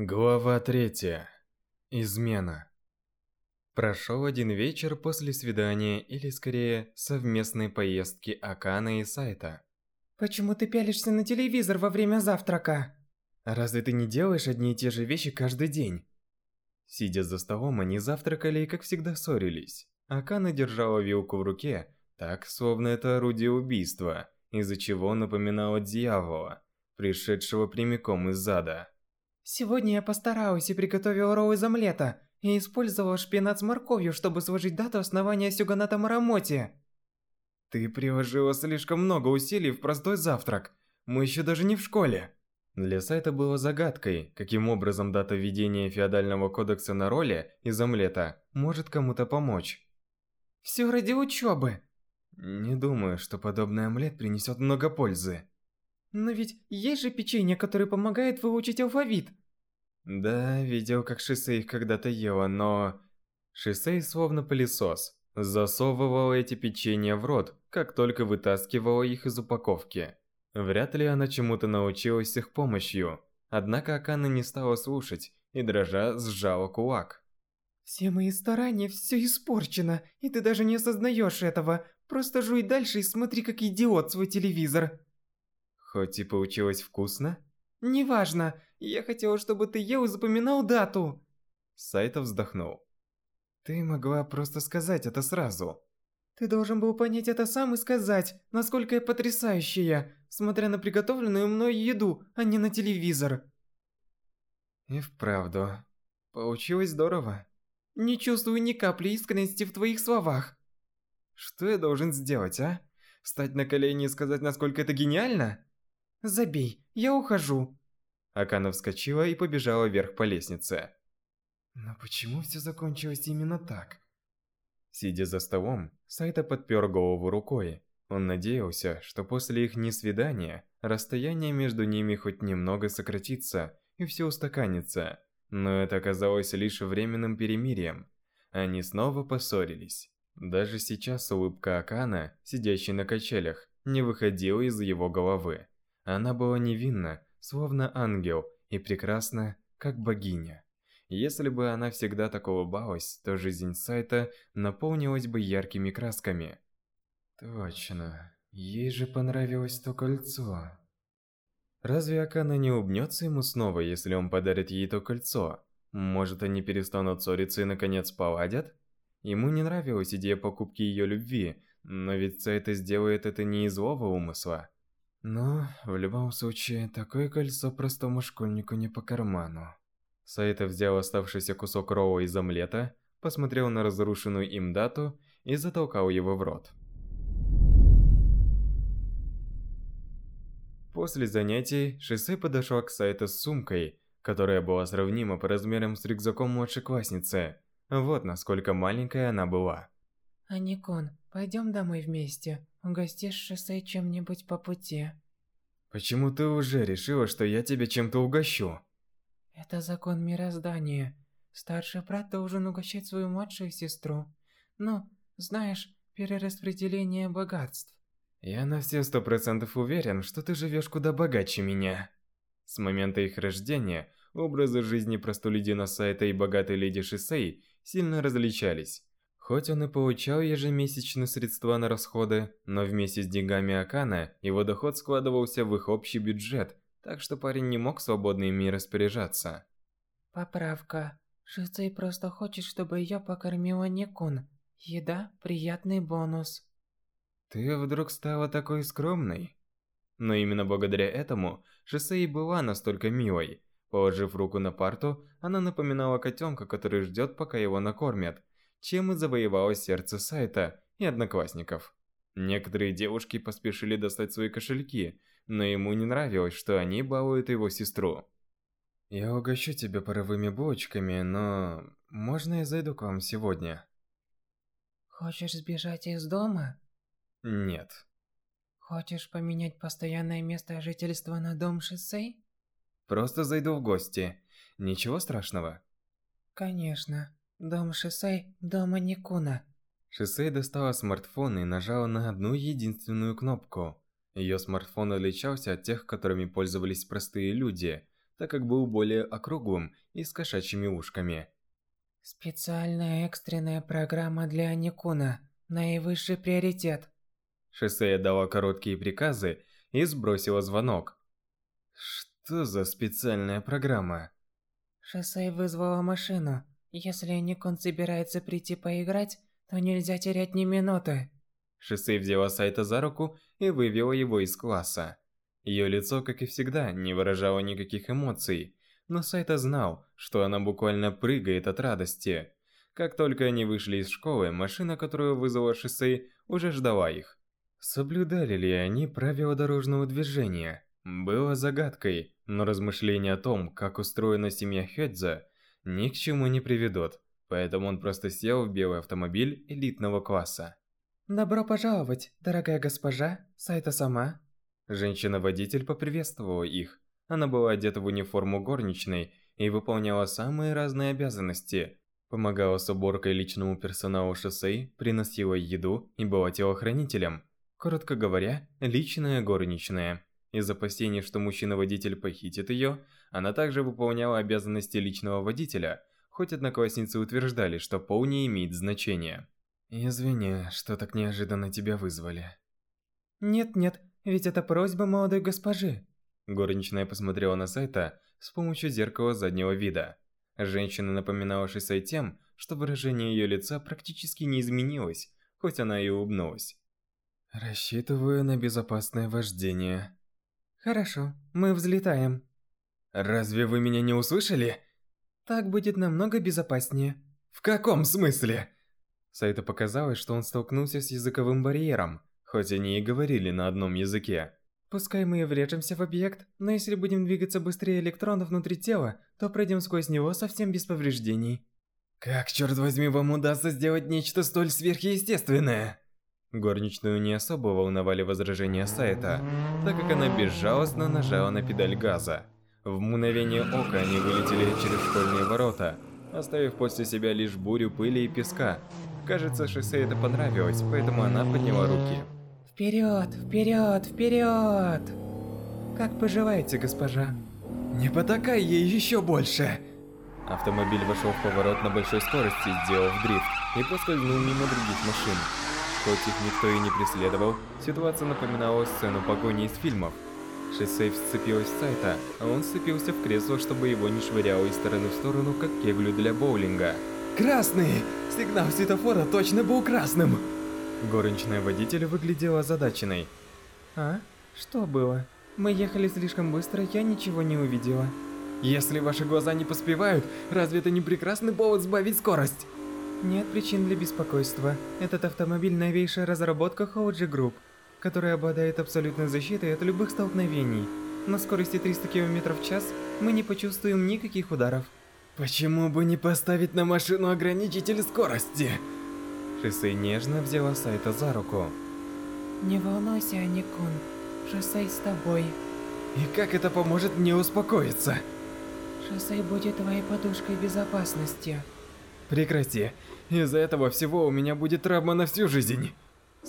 Глава третья. Измена. Прошел один вечер после свидания, или скорее, совместной поездки Акана и Сайта. Почему ты пялишься на телевизор во время завтрака? Разве ты не делаешь одни и те же вещи каждый день? Сидя за столом, они завтракали и, как всегда, ссорились. Акана держала вилку в руке, так, словно это орудие убийства, из-за чего напоминало дьявола, пришедшего прямиком из зада. Сегодня я постаралась и приготовила ролл из омлета и использовала шпинат с морковью, чтобы сложить дату основания Сюганата Марамоти. Ты приложила слишком много усилий в простой завтрак. Мы еще даже не в школе. Для сайта было загадкой, каким образом дата введения феодального кодекса на роли из омлета может кому-то помочь. Все ради учебы. Не думаю, что подобный омлет принесет много пользы. Но ведь есть же печенье, которое помогает выучить алфавит. Да, видел, как Шисей их когда-то ела, но... Шисей словно пылесос. Засовывала эти печенья в рот, как только вытаскивала их из упаковки. Вряд ли она чему-то научилась их помощью. Однако Акана не стала слушать и дрожа сжала кулак. Все мои старания, все испорчено, и ты даже не осознаешь этого. Просто жуй дальше и смотри как идиот свой телевизор. Хоть и получилось вкусно? Неважно, я хотела, чтобы ты ел и запоминал дату. Сайта вздохнул. Ты могла просто сказать это сразу. Ты должен был понять это сам и сказать, насколько я потрясающая, смотря на приготовленную мной еду, а не на телевизор. И вправду. Получилось здорово. Не чувствую ни капли искренности в твоих словах. Что я должен сделать, а? Встать на колени и сказать, насколько это гениально? Забей, я ухожу. Акана вскочила и побежала вверх по лестнице. Но почему все закончилось именно так? Сидя за столом, Сайта подпер голову рукой. Он надеялся, что после их несвидания расстояние между ними хоть немного сократится и все устаканится. Но это оказалось лишь временным перемирием. Они снова поссорились. Даже сейчас улыбка Акана, сидящей на качелях, не выходила из его головы. Она была невинна, словно ангел, и прекрасна, как богиня. Если бы она всегда так улыбалась, то жизнь сайта наполнилась бы яркими красками. Точно, ей же понравилось то кольцо. Разве Акана не улыбнется ему снова, если он подарит ей то кольцо? Может, они перестанут ссориться и наконец поладят? Ему не нравилась идея покупки ее любви, но ведь Сайта сделает это не из злого умысла. Но, в любом случае, такое кольцо простому школьнику не по карману. Сайта взял оставшийся кусок роу из омлета, посмотрел на разрушенную им дату и затолкал его в рот. После занятий Шисей подошел к Сайту с сумкой, которая была сравнима по размерам с рюкзаком младшеклассницы. Вот насколько маленькая она была. Аникон, пойдем домой вместе. Угостишь Шисей чем-нибудь по пути. Почему ты уже решила, что я тебя чем-то угощу? Это закон мироздания. Старший брат должен угощать свою младшую сестру. Ну, знаешь, перераспределение богатств. Я на все сто процентов уверен, что ты живешь куда богаче меня. С момента их рождения образы жизни простолюдина Сайта и богатой леди Шисей сильно различались. Хоть он и получал ежемесячные средства на расходы, но вместе с деньгами Акана его доход складывался в их общий бюджет, так что парень не мог свободно ими распоряжаться. Поправка. Шицей просто хочет, чтобы ее покормила Никун. Еда – приятный бонус. Ты вдруг стала такой скромной? Но именно благодаря этому Шисей была настолько милой. Положив руку на парту, она напоминала котенка, который ждет, пока его накормят, чем и завоевала сердце сайта и одноклассников. Некоторые девушки поспешили достать свои кошельки, но ему не нравилось, что они балуют его сестру. «Я угощу тебя паровыми булочками, но... можно я зайду к вам сегодня?» «Хочешь сбежать из дома?» «Нет». «Хочешь поменять постоянное место жительства на дом Шисей?» «Просто зайду в гости. Ничего страшного?» «Конечно. Дом Шисей, дома Никуна». Шисей достала смартфон и нажала на одну единственную кнопку. Ее смартфон отличался от тех, которыми пользовались простые люди. так как был более округлым и с кошачьими ушками. Специальная экстренная программа для Аникуна. Наивысший приоритет. Шоссе дала короткие приказы и сбросила звонок. Что за специальная программа? Шоссе вызвала машину. Если Аникун собирается прийти поиграть, то нельзя терять ни минуты. Шоссе взяла Сайта за руку и вывела его из класса. Ее лицо, как и всегда, не выражало никаких эмоций, но Сайта знал, что она буквально прыгает от радости. Как только они вышли из школы, машина, которую вызвала шоссе, уже ждала их. Соблюдали ли они правила дорожного движения? Было загадкой, но размышления о том, как устроена семья Хёдза, ни к чему не приведут, поэтому он просто сел в белый автомобиль элитного класса. Добро пожаловать, дорогая госпожа, Сайта сама. Женщина-водитель поприветствовала их. Она была одета в униформу горничной и выполняла самые разные обязанности. Помогала с уборкой личному персоналу шоссе, приносила еду и была телохранителем. Коротко говоря, личная горничная. Из опасений, что мужчина-водитель похитит ее, она также выполняла обязанности личного водителя, хоть одноклассницы утверждали, что пол не имеет значения. «Извини, что так неожиданно тебя вызвали». Нет-нет, ведь это просьба молодой госпожи. Горничная посмотрела на Сайта с помощью зеркала заднего вида. Женщина напоминала Шисай тем, что выражение ее лица практически не изменилось, хоть она и улыбнулась. «Рассчитываю на безопасное вождение». Хорошо, мы взлетаем. «Разве вы меня не услышали?» Так будет намного безопаснее. «В каком смысле?» Сайту показалось, что он столкнулся с языковым барьером, хоть они и говорили на одном языке. Пускай мы и врежемся в объект, но если будем двигаться быстрее электронов внутри тела, то пройдем сквозь него совсем без повреждений. Как, черт возьми, вам удастся сделать нечто столь сверхъестественное? Горничную не особо волновали возражения Сайта, так как она безжалостно нажала на педаль газа. В мгновение ока они вылетели через школьные ворота, оставив после себя лишь бурю пыли и песка, Кажется, шоссе это понравилось, поэтому она подняла руки. Вперед, вперед, вперед! Как поживаете, госпожа? Не потакай ей еще больше! Автомобиль вошел в поворот на большой скорости, сделав дрифт, и поскользнул мимо других машин. Хоть их никто и не преследовал, ситуация напоминала сцену погони из фильмов. Шоссе вцепилась в Сайта, а он сцепился в кресло, чтобы его не швыряло из стороны в сторону, как кеглю для боулинга. Красный! Сигнал светофора точно был красным! Горничная водитель выглядела озадаченной. А? Что было? Мы ехали слишком быстро, я ничего не увидела. Если ваши глаза не поспевают, разве это не прекрасный повод сбавить скорость? Нет причин для беспокойства. Этот автомобиль новейшая разработка Hoji Group, которая обладает абсолютной защитой от любых столкновений. На скорости 300 км в час мы не почувствуем никаких ударов. Почему бы не поставить на машину ограничитель скорости? Шисей нежно взяла Сайта за руку. Не волнуйся, Аникун. Шосей с тобой. И как это поможет мне успокоиться? Шосей будет твоей подушкой безопасности. Прекрати. Из-за этого всего у меня будет травма на всю жизнь.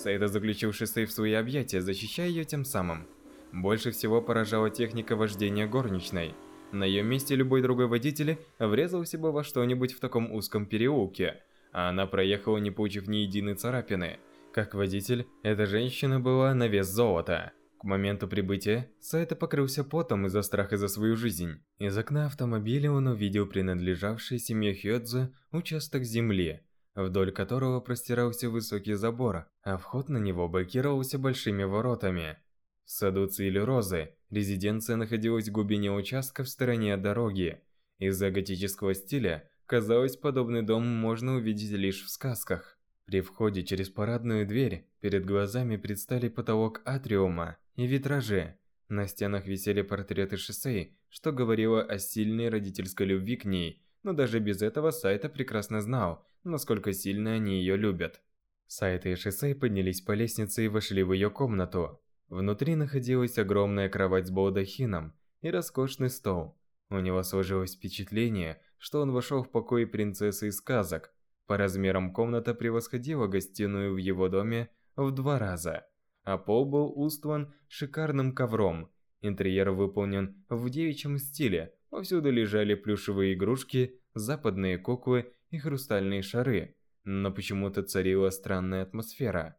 Сайта заключил Шисей в свои объятия, защищая ее тем самым. Больше всего поражала техника вождения горничной. На ее месте любой другой водитель врезался бы во что-нибудь в таком узком переулке, а она проехала не получив ни единой царапины. Как водитель, эта женщина была на вес золота. К моменту прибытия Сайта покрылся потом из-за страха за свою жизнь. Из окна автомобиля он увидел принадлежавший семье Хёдзе участок земли, вдоль которого простирался высокий забор, а вход на него блокировался большими воротами. В саду цвели розы, резиденция находилась в глубине участка в стороне от дороги. Из-за готического стиля, казалось, подобный дом можно увидеть лишь в сказках. При входе через парадную дверь перед глазами предстали потолок атриума и витражи. На стенах висели портреты Шисей, что говорило о сильной родительской любви к ней, но даже без этого Сайта прекрасно знал, насколько сильно они ее любят. Сайта и Шисей поднялись по лестнице и вошли в ее комнату. Внутри находилась огромная кровать с балдахином и роскошный стол. У него сложилось впечатление, что он вошел в покой принцессы из сказок. По размерам комната превосходила гостиную в его доме в два раза, а пол был устлан шикарным ковром. Интерьер выполнен в девичьем стиле, Повсюду лежали плюшевые игрушки, западные куклы и хрустальные шары, но почему-то царила странная атмосфера.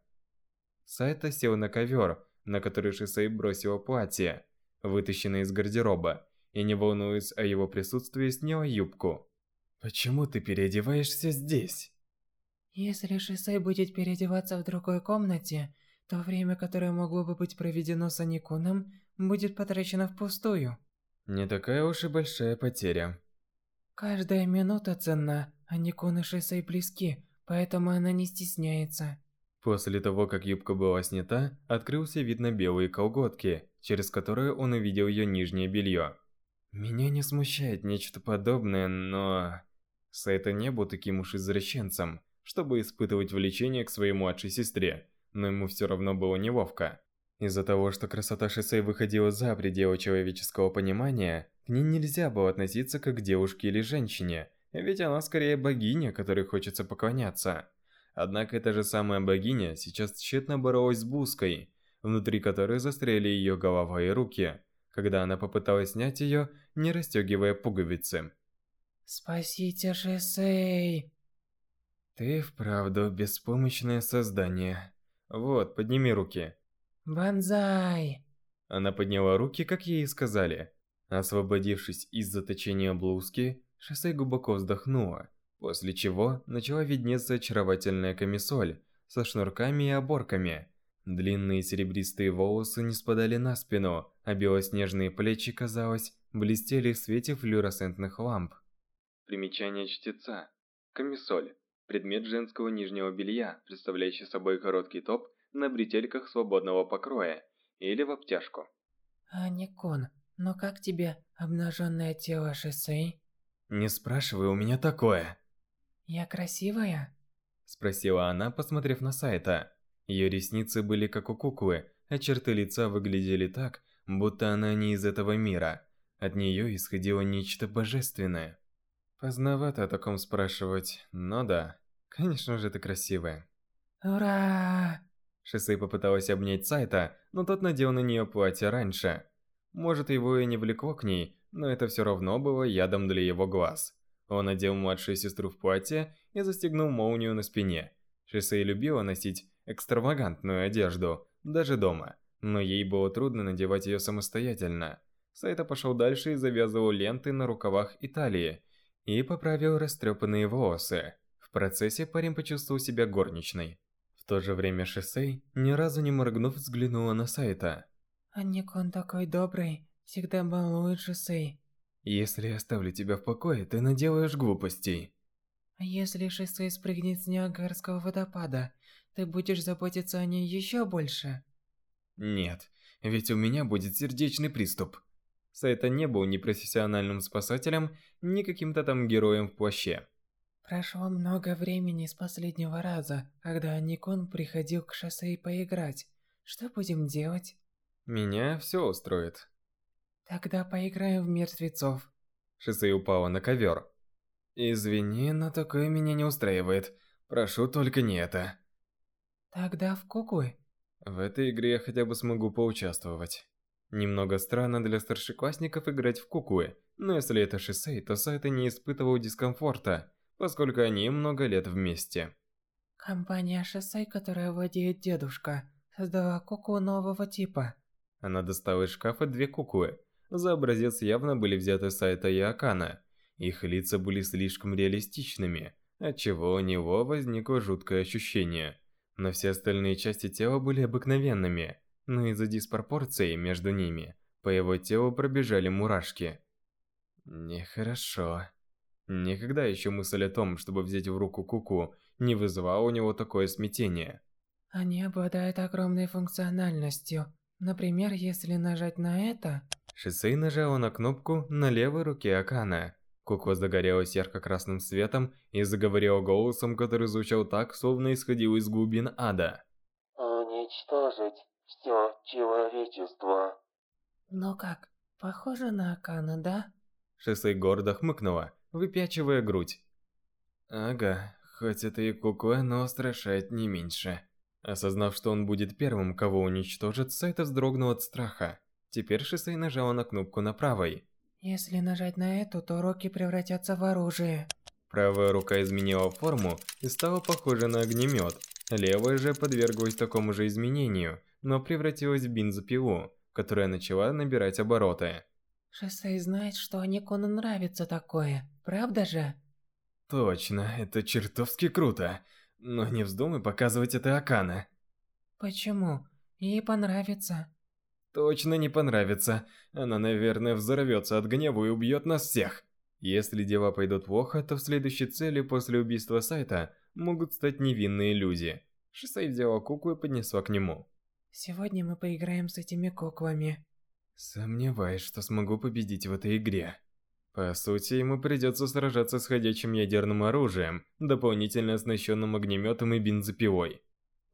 Сайта сел на ковер, на который Шисей бросила платье, вытащенное из гардероба, и не волнуясь о его присутствии, сняла юбку. «Почему ты переодеваешься здесь?» Если Шисей будет переодеваться в другой комнате, то время, которое могло бы быть проведено с Аникуном, будет потрачено впустую. Не такая уж и большая потеря. Каждая минута ценна, Аникун и Шисей близки, поэтому она не стесняется. После того, как юбка была снята, открылся вид на белые колготки, через которые он увидел ее нижнее белье. Меня не смущает нечто подобное, но... Сайта не был таким уж извращенцем, чтобы испытывать влечение к своей младшей сестре, но ему все равно было неловко. Из-за того, что красота Шисей выходила за пределы человеческого понимания, к ней нельзя было относиться как к девушке или женщине, ведь она скорее богиня, которой хочется поклоняться. Однако эта же самая богиня сейчас тщетно боролась с Буской, внутри которой застряли ее голова и руки, когда она попыталась снять ее, не расстегивая пуговицы. «Спасите Шесей!» «Ты вправду беспомощное создание. Вот, подними руки». «Бонзай!» Она подняла руки, как ей и сказали. Освободившись из заточения блузки, Шоссе глубоко вздохнула после чего начала виднеться очаровательная камисоль со шнурками и оборками. Длинные серебристые волосы не спадали на спину, а белоснежные плечи, казалось, блестели в свете флюоресцентных ламп. Примечание чтеца. Камисоль. Предмет женского нижнего белья, представляющий собой короткий топ на бретельках свободного покроя или в обтяжку. Аникон, но как тебе обнаженное тело Шисей? Не спрашивай у меня такое. «Я красивая?» Спросила она, посмотрев на сайта. Ее ресницы были как у куклы, а черты лица выглядели так, будто она не из этого мира. От нее исходило нечто божественное. Поздновато о таком спрашивать, но да, конечно же ты красивая. «Ура!» Шисей попыталась обнять Сайта, но тот надел на нее платье раньше. Может, его и не влекло к ней, но это все равно было ядом для его глаз. Он одел младшую сестру в платье и застегнул молнию на спине. Шисей любила носить экстравагантную одежду, даже дома, но ей было трудно надевать ее самостоятельно. Сайта пошел дальше и завязывал ленты на рукавах и талии, и поправил растрепанные волосы. В процессе парень почувствовал себя горничной. В то же время Шисей, ни разу не моргнув, взглянула на Сайта. «Аникон такой добрый, всегда балует Шисей. Если я оставлю тебя в покое, ты наделаешь глупостей. А если Шисей спрыгнет с Ниагарского водопада, ты будешь заботиться о ней еще больше? Нет, ведь у меня будет сердечный приступ. Сайта не был ни профессиональным спасателем, ни каким-то там героем в плаще. Прошло много времени с последнего раза, когда Никон приходил к шоссе поиграть. Что будем делать? Меня все устроит. Тогда поиграем в мертвецов. Шисей упала на ковер. Извини, но такое меня не устраивает. Прошу только не это. Тогда в куклы. В этой игре я хотя бы смогу поучаствовать. Немного странно для старшеклассников играть в куклы, но если это Шисей, то Сайта не испытывал дискомфорта, поскольку они много лет вместе. Компания Шисей, которая владеет дедушка, создала куклу нового типа. Она достала из шкафа две куклы, за образец явно были взяты с сайта Якана. Их лица были слишком реалистичными, отчего у него возникло жуткое ощущение. Но все остальные части тела были обыкновенными, но из-за диспропорции между ними по его телу пробежали мурашки. Нехорошо. Никогда еще мысль о том, чтобы взять в руку куку, не вызывала у него такое смятение. Они обладают огромной функциональностью. Например, если нажать на это... Шисей нажала на кнопку на левой руке Акана. Кукла загорелась ярко-красным светом и заговорила голосом, который звучал так, словно исходил из глубин ада. «Уничтожить все человечество». Ну как, похоже на Акана, да? Шисей гордо хмыкнула, выпячивая грудь. Ага, хоть это и кукла, но устрашает не меньше. Осознав, что он будет первым, кого уничтожит, Сайта вздрогнул от страха. Теперь Шисей нажала на кнопку на правой. Если нажать на эту, то руки превратятся в оружие. Правая рука изменила форму и стала похожа на огнемет. Левая же подверглась такому же изменению, но превратилась в бензопилу, которая начала набирать обороты. Шосей знает, что Аникону нравится такое, правда же? Точно, это чертовски круто. Но не вздумай показывать это Акана. Почему? Ей понравится. Точно не понравится. Она, наверное, взорвется от гнева и убьет нас всех. Если дела пойдут плохо, то в следующей цели после убийства сайта могут стать невинные люди. Шисей взяла куклу и поднесла к нему. Сегодня мы поиграем с этими куклами. Сомневаюсь, что смогу победить в этой игре. По сути, ему придется сражаться с ходячим ядерным оружием, дополнительно оснащенным огнеметом и бензопилой.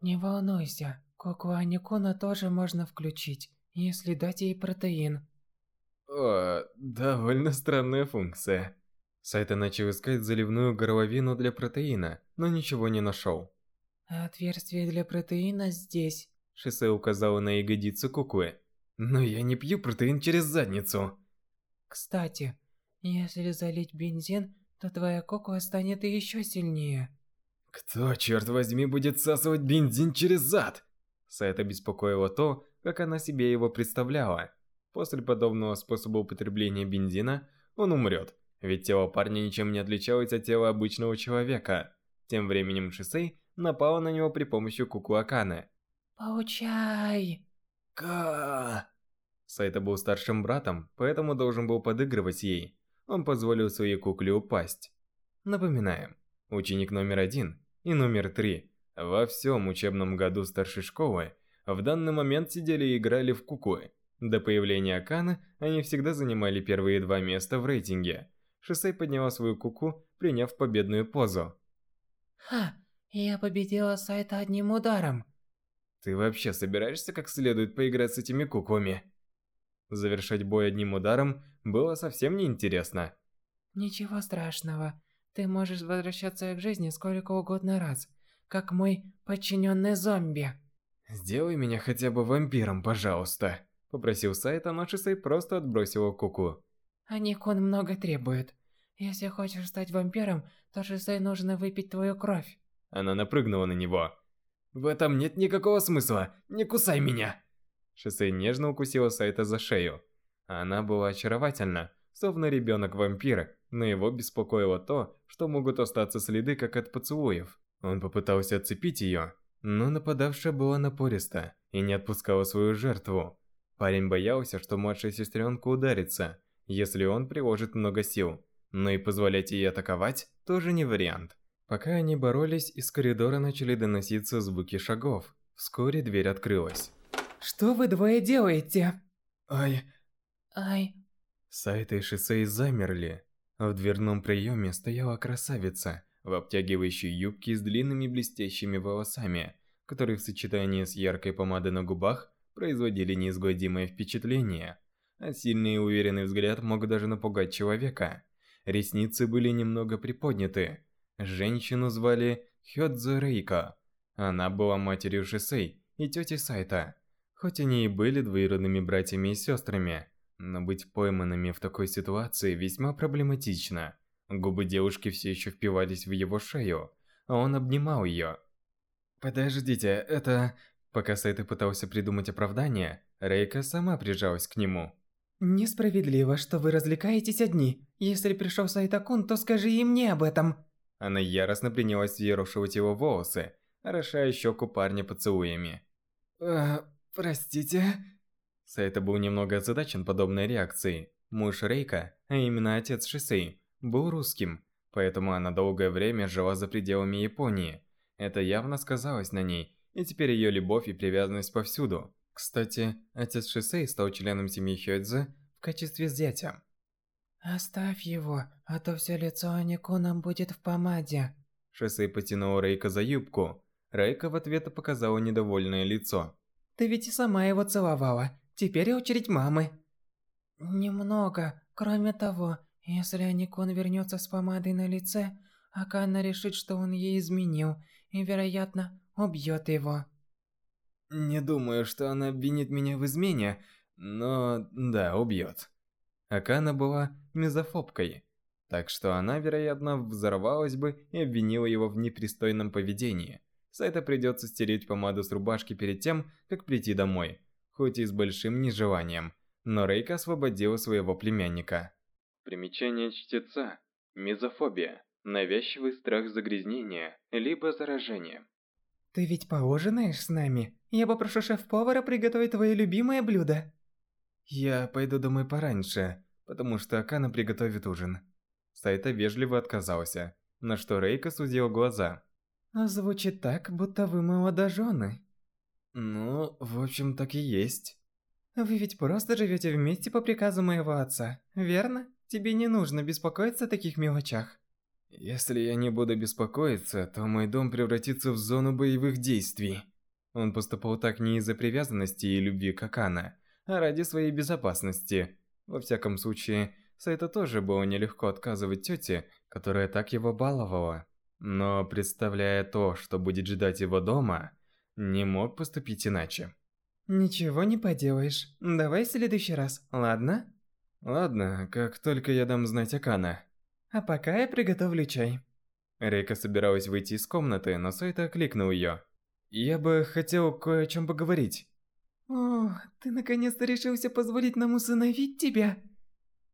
Не волнуйся, куклу Аникуна тоже можно включить, если дать ей протеин. О, довольно странная функция. Сайта начал искать заливную горловину для протеина, но ничего не нашел. Отверстие для протеина здесь. Шиссе указала на ягодицу куклы. Но я не пью протеин через задницу. Кстати, если залить бензин, то твоя кукла станет еще сильнее. Кто, черт возьми, будет всасывать бензин через зад? Сайта беспокоило то, как она себе его представляла. После подобного способа употребления бензина он умрет, ведь тело парня ничем не отличалось от тела обычного человека. Тем временем Шисей напала на него при помощи куклы Аканы. Получай! Ка. Сайта был старшим братом, поэтому должен был подыгрывать ей. Он позволил своей кукле упасть. Напоминаем, ученик номер один и номер три во всем учебном году старшей школы в данный момент сидели и играли в куклы. До появления Акана они всегда занимали первые два места в рейтинге. Шисей подняла свою куку, приняв победную позу. Ха, я победила Сайта одним ударом. Ты вообще собираешься как следует поиграть с этими куклами? Завершать бой одним ударом было совсем неинтересно. Ничего страшного. Ты можешь возвращаться к жизни сколько угодно раз, как мой подчиненный зомби. Сделай меня хотя бы вампиром, пожалуйста. Попросил Сайта, но Шисей просто отбросила куку. Аникон много требует. Если хочешь стать вампиром, то Шисей нужно выпить твою кровь. Она напрыгнула на него. В этом нет никакого смысла. Не кусай меня. Шисей нежно укусила Сайта за шею. Она была очаровательна, словно ребенок-вампир, но его беспокоило то, что могут остаться следы, как от поцелуев. Он попытался отцепить ее, но нападавшая была напориста и не отпускала свою жертву. Парень боялся, что младшая сестренка ударится, если он приложит много сил, но и позволять ей атаковать тоже не вариант. Пока они боролись, из коридора начали доноситься звуки шагов. Вскоре дверь открылась. Что вы двое делаете? Ай. Ай. Сайта и Шисей замерли. В дверном проеме стояла красавица в обтягивающей юбке с длинными блестящими волосами, которые в сочетании с яркой помадой на губах производили неизгладимое впечатление, а сильный и уверенный взгляд мог даже напугать человека. Ресницы были немного приподняты. Женщину звали Хёдзу Рейко. Она была матерью Шисей и тетей Сайта. Хоть они и были двоюродными братьями и сестрами, но быть пойманными в такой ситуации весьма проблематично. Губы девушки все еще впивались в его шею, а он обнимал ее. «Подождите, это...» Пока Сайта пытался придумать оправдание, Рейка сама прижалась к нему. Несправедливо, что вы развлекаетесь одни. Если пришел Сайтакун, то скажи и мне об этом. Она яростно принялась взъерошивать его волосы, орошая щеку парня поцелуями. «Э, простите...» Сайта был немного озадачен подобной реакцией. Муж Рейка, а именно отец Шисей, был русским, поэтому она долгое время жила за пределами Японии. Это явно сказалось на ней, и теперь ее любовь и привязанность повсюду. Кстати, отец Шисей стал членом семьи Хёдзе в качестве зятя. Оставь его, а то все лицо Аникуна будет в помаде. Шисей потянул Рейка за юбку. Рейка в ответ показала недовольное лицо. Ты ведь и сама его целовала. Теперь очередь мамы. Немного. Кроме того, если Аникун вернется с помадой на лице, Акана решит, что он ей изменил, и, вероятно, убьет его. Не думаю, что она обвинит меня в измене, но да, убьет. Акана была мизофобкой, так что она, вероятно, взорвалась бы и обвинила его в непристойном поведении. Сайта придется стереть помаду с рубашки перед тем, как прийти домой, хоть и с большим нежеланием. Но Рейка освободила своего племянника. Примечание чтеца. Мизофобия. Навязчивый страх загрязнения, либо заражения. Ты ведь поужинаешь с нами? Я попрошу шеф-повара приготовить твое любимое блюдо. Я пойду домой пораньше, потому что Акана приготовит ужин. Сайта вежливо отказался, на что Рейка сузил глаза. Звучит так, будто вы молодожены. Ну, в общем, так и есть. Вы ведь просто живете вместе по приказу моего отца, верно? Тебе не нужно беспокоиться о таких мелочах. Если я не буду беспокоиться, то мой дом превратится в зону боевых действий. Он поступал так не из-за привязанности и любви к Акана, а ради своей безопасности. Во всяком случае, Сайта тоже было нелегко отказывать тете, которая так его баловала. Но представляя то, что будет ждать его дома, не мог поступить иначе. Ничего не поделаешь. Давай в следующий раз, ладно? Ладно, как только я дам знать Акана. А пока я приготовлю чай. Рейка собиралась выйти из комнаты, но Сайта окликнул ее. Я бы хотел кое о чем поговорить. О, ты наконец-то решился позволить нам усыновить тебя?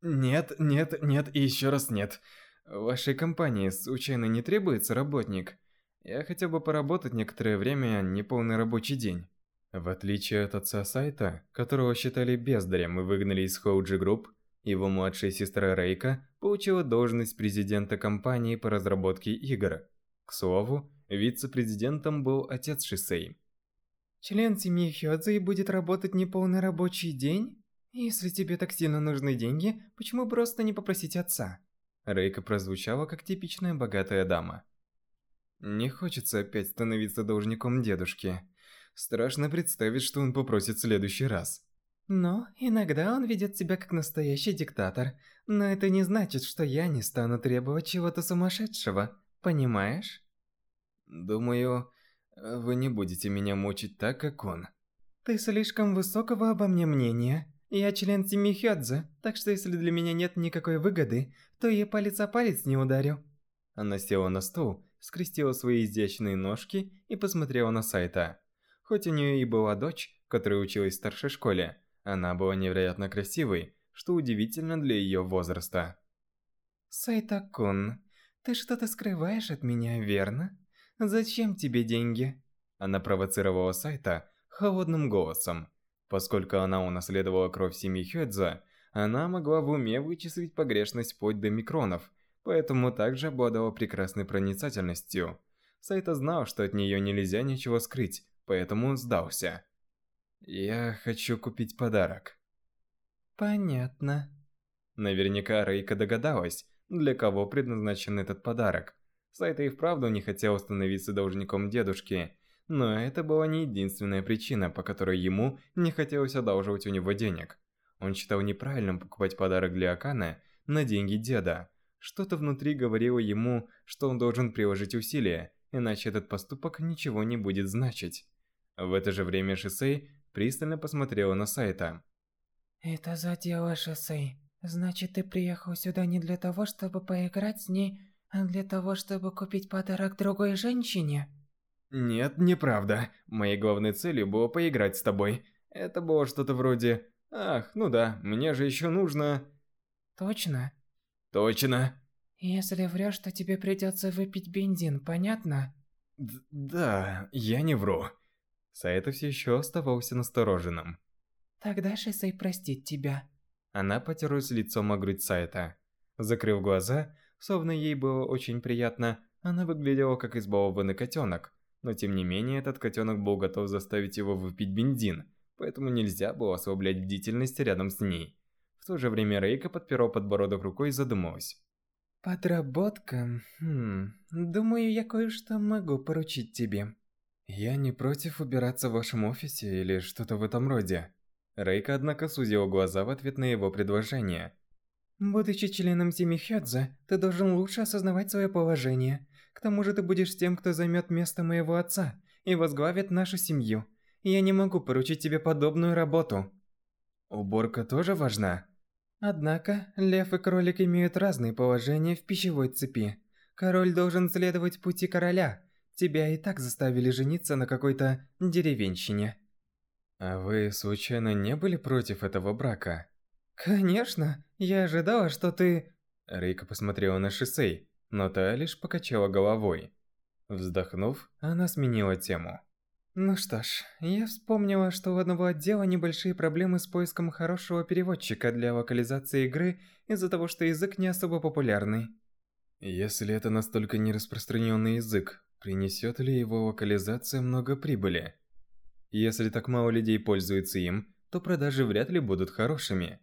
Нет, нет, нет и еще раз нет. Вашей компании случайно не требуется работник? Я хотел бы поработать некоторое время, не полный рабочий день. В отличие от отца Сайта, которого считали бездарем и выгнали из Хоуджи Групп, его младшая сестра Рейка получила должность президента компании по разработке игр. К слову, вице-президентом был отец Шисей. Член семьи Хёдзи будет работать неполный рабочий день? Если тебе так сильно нужны деньги, почему просто не попросить отца? Рейка прозвучала как типичная богатая дама. Не хочется опять становиться должником дедушки. Страшно представить, что он попросит в следующий раз. Но иногда он ведет себя как настоящий диктатор. Но это не значит, что я не стану требовать чего-то сумасшедшего. Понимаешь? Думаю, вы не будете меня мучить так, как он. Ты слишком высокого обо мне мнения. Я член семьи Хёдзе, так что если для меня нет никакой выгоды, то я палец о палец не ударю. Она села на стул, скрестила свои изящные ножки и посмотрела на Сайта. Хоть у нее и была дочь, которая училась в старшей школе, она была невероятно красивой, что удивительно для ее возраста. Сайта-кун, ты что-то скрываешь от меня, верно? Зачем тебе деньги? Она провоцировала Сайта холодным голосом. Поскольку она унаследовала кровь семьи Хёдза, она могла в уме вычислить погрешность вплоть до микронов, поэтому также обладала прекрасной проницательностью. Сайта знал, что от нее нельзя ничего скрыть, поэтому сдался. «Я хочу купить подарок». «Понятно». Наверняка Рейка догадалась, для кого предназначен этот подарок. Сайта и вправду не хотел становиться должником дедушки, но это была не единственная причина, по которой ему не хотелось одалживать у него денег. Он считал неправильным покупать подарок для Акана на деньги деда. Что-то внутри говорило ему, что он должен приложить усилия, иначе этот поступок ничего не будет значить. В это же время Шисей пристально посмотрела на Сайта. «Это за дело, Шисей. Значит, ты приехал сюда не для того, чтобы поиграть с ней, а для того, чтобы купить подарок другой женщине?» «Нет, неправда. Моей главной целью было поиграть с тобой. Это было что-то вроде... Ах, ну да, мне же еще нужно...» «Точно?» «Точно!» «Если врешь, то тебе придется выпить бензин, понятно?» Д «Да, я не вру». Сайта все еще оставался настороженным. «Тогда Шисей простит тебя». Она потерлась лицом о грудь Сайта. Закрыв глаза, словно ей было очень приятно, она выглядела как избалованный котенок. Но тем не менее, этот котенок был готов заставить его выпить бензин, поэтому нельзя было ослаблять бдительность рядом с ней. В то же время Рейка подперла подбородок рукой и задумалась. «Подработка? Хм... Думаю, я кое-что могу поручить тебе». «Я не против убираться в вашем офисе или что-то в этом роде». Рейка, однако, сузила глаза в ответ на его предложение. Будучи членом семьи Хёдзе, ты должен лучше осознавать свое положение. К тому же ты будешь тем, кто займет место моего отца и возглавит нашу семью. Я не могу поручить тебе подобную работу. Уборка тоже важна? Однако, лев и кролик имеют разные положения в пищевой цепи. Король должен следовать пути короля. Тебя и так заставили жениться на какой-то деревенщине. А вы случайно не были против этого брака? Конечно, я ожидала, что ты... Рейка посмотрела на Шисей, но та лишь покачала головой. Вздохнув, она сменила тему. Ну что ж, я вспомнила, что у одного отдела небольшие проблемы с поиском хорошего переводчика для локализации игры из-за того, что язык не особо популярный. Если это настолько нераспространенный язык, принесет ли его локализация много прибыли? Если так мало людей пользуются им, то продажи вряд ли будут хорошими.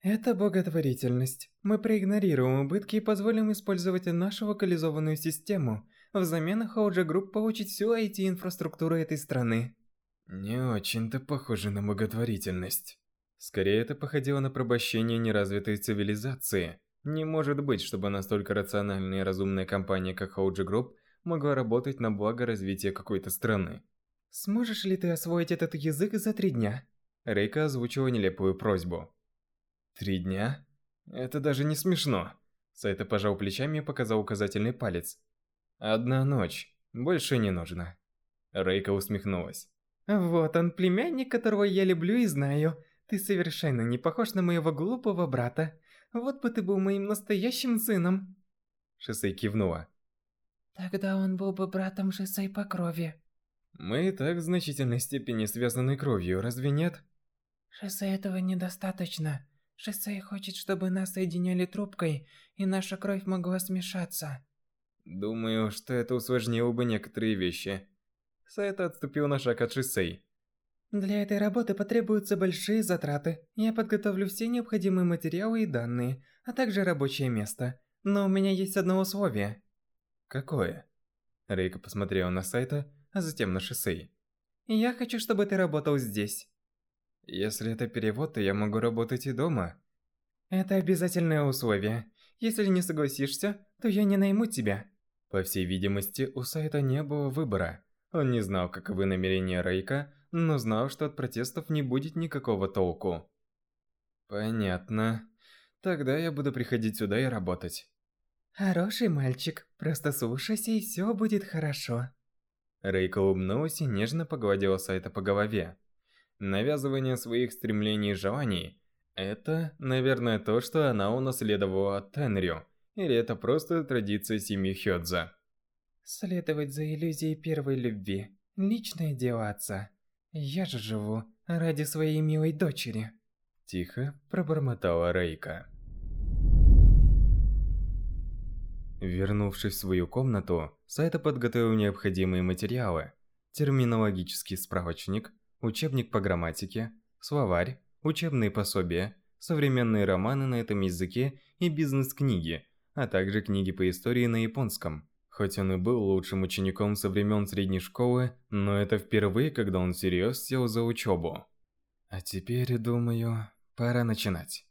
Это благотворительность. Мы проигнорируем убытки и позволим использовать нашу локализованную систему. Взамен Хоуджи Групп получит всю IT-инфраструктуру этой страны. Не очень-то похоже на благотворительность. Скорее, это походило на порабощение неразвитой цивилизации. Не может быть, чтобы настолько рациональная и разумная компания, как Хоуджи Групп, могла работать на благо развития какой-то страны. Сможешь ли ты освоить этот язык за три дня? Рейка озвучила нелепую просьбу. Три дня? Это даже не смешно. Сайта пожал плечами и показал указательный палец. Одна ночь. Больше не нужно. Рейка усмехнулась. Вот он, племянник, которого я люблю и знаю. Ты совершенно не похож на моего глупого брата. Вот бы ты был моим настоящим сыном. Шисей кивнула. Тогда он был бы братом Шисей по крови. Мы и так в значительной степени связаны кровью, разве нет? Шисей этого недостаточно. Шисей хочет, чтобы нас соединяли трубкой, и наша кровь могла смешаться. Думаю, что это усложнило бы некоторые вещи. Сайта отступил на шаг от Шисей. Для этой работы потребуются большие затраты. Я подготовлю все необходимые материалы и данные, а также рабочее место. Но у меня есть одно условие. Какое? Рейка посмотрела на Сайта, а затем на Шисей. Я хочу, чтобы ты работал здесь. Если это перевод, то я могу работать и дома. Это обязательное условие. Если не согласишься, то я не найму тебя. По всей видимости, у Сайта не было выбора. Он не знал, каковы намерения Рейка, но знал, что от протестов не будет никакого толку. Понятно. Тогда я буду приходить сюда и работать. Хороший мальчик, просто слушайся и все будет хорошо. Рейка улыбнулась и нежно погладила Сайта по голове. Навязывание своих стремлений и желаний – это, наверное, то, что она унаследовала от Тенрю, или это просто традиция семьи Хёдза. Следовать за иллюзией первой любви – личное дело отца. Я же живу ради своей милой дочери. Тихо пробормотала Рейка. Вернувшись в свою комнату, Сайта подготовил необходимые материалы. Терминологический справочник, учебник по грамматике, словарь, учебные пособия, современные романы на этом языке и бизнес-книги, а также книги по истории на японском. Хоть он и был лучшим учеником со времен средней школы, но это впервые, когда он всерьез сел за учебу. А теперь, думаю, пора начинать.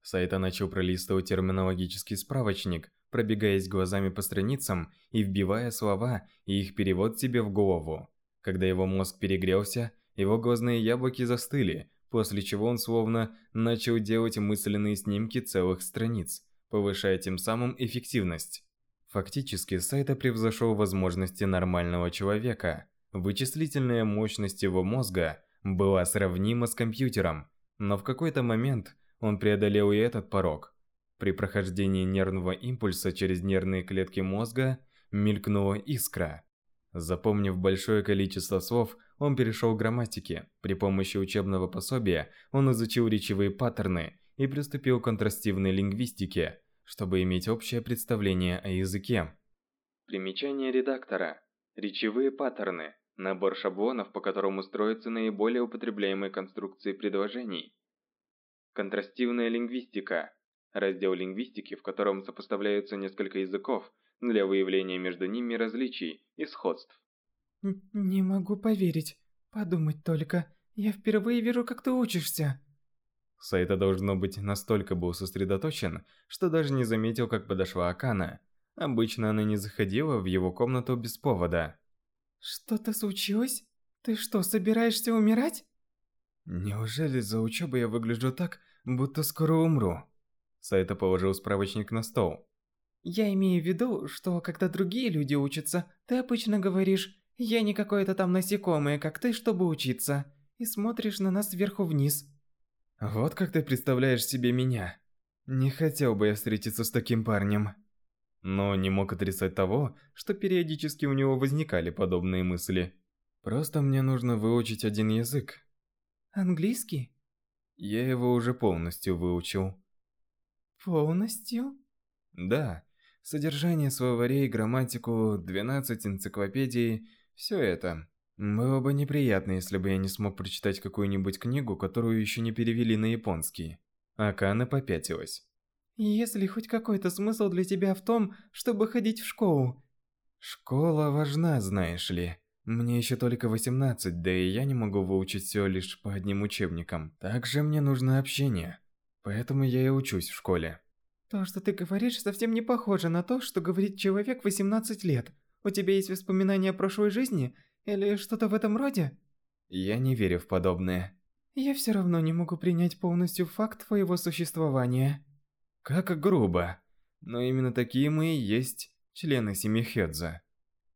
Сайта начал пролистывать терминологический справочник, пробегаясь глазами по страницам и вбивая слова и их перевод себе в голову. Когда его мозг перегрелся, его глазные яблоки застыли, после чего он словно начал делать мысленные снимки целых страниц, повышая тем самым эффективность. Фактически, Сайта превзошел возможности нормального человека. Вычислительная мощность его мозга была сравнима с компьютером, но в какой-то момент он преодолел и этот порог. При прохождении нервного импульса через нервные клетки мозга мелькнула искра. Запомнив большое количество слов, он перешел к грамматике. При помощи учебного пособия он изучил речевые паттерны и приступил к контрастивной лингвистике, чтобы иметь общее представление о языке. Примечание редактора. Речевые паттерны. Набор шаблонов, по которому строятся наиболее употребляемые конструкции предложений. Контрастивная лингвистика. Раздел лингвистики, в котором сопоставляются несколько языков для выявления между ними различий и сходств. Не могу поверить. Подумать только. Я впервые вижу, как ты учишься. Сайта должно быть настолько был сосредоточен, что даже не заметил, как подошла Акана. Обычно она не заходила в его комнату без повода. Что-то случилось? Ты что, собираешься умирать? Неужели за учебой я выгляжу так, будто скоро умру. Сайта положил справочник на стол. Я имею в виду, что когда другие люди учатся, ты обычно говоришь «Я не какое-то там насекомое, как ты, чтобы учиться», и смотришь на нас сверху вниз. Вот как ты представляешь себе меня. Не хотел бы я встретиться с таким парнем. Но не мог отрицать того, что периодически у него возникали подобные мысли. Просто мне нужно выучить один язык. Английский? Я его уже полностью выучил. Полностью? Да. Содержание словарей, грамматику, 12 энциклопедий, все это. Было бы неприятно, если бы я не смог прочитать какую-нибудь книгу, которую еще не перевели на японский. Акана попятилась. Есть ли хоть какой-то смысл для тебя в том, чтобы ходить в школу? Школа важна, знаешь ли. Мне еще только 18, да и я не могу выучить все лишь по одним учебникам. Также мне нужно общение. Поэтому я и учусь в школе. То, что ты говоришь, совсем не похоже на то, что говорит человек 18 лет. У тебя есть воспоминания о прошлой жизни или что-то в этом роде? Я не верю в подобное. Я все равно не могу принять полностью факт твоего существования. Как грубо. Но именно такие мы и есть члены семьи Хёдзе.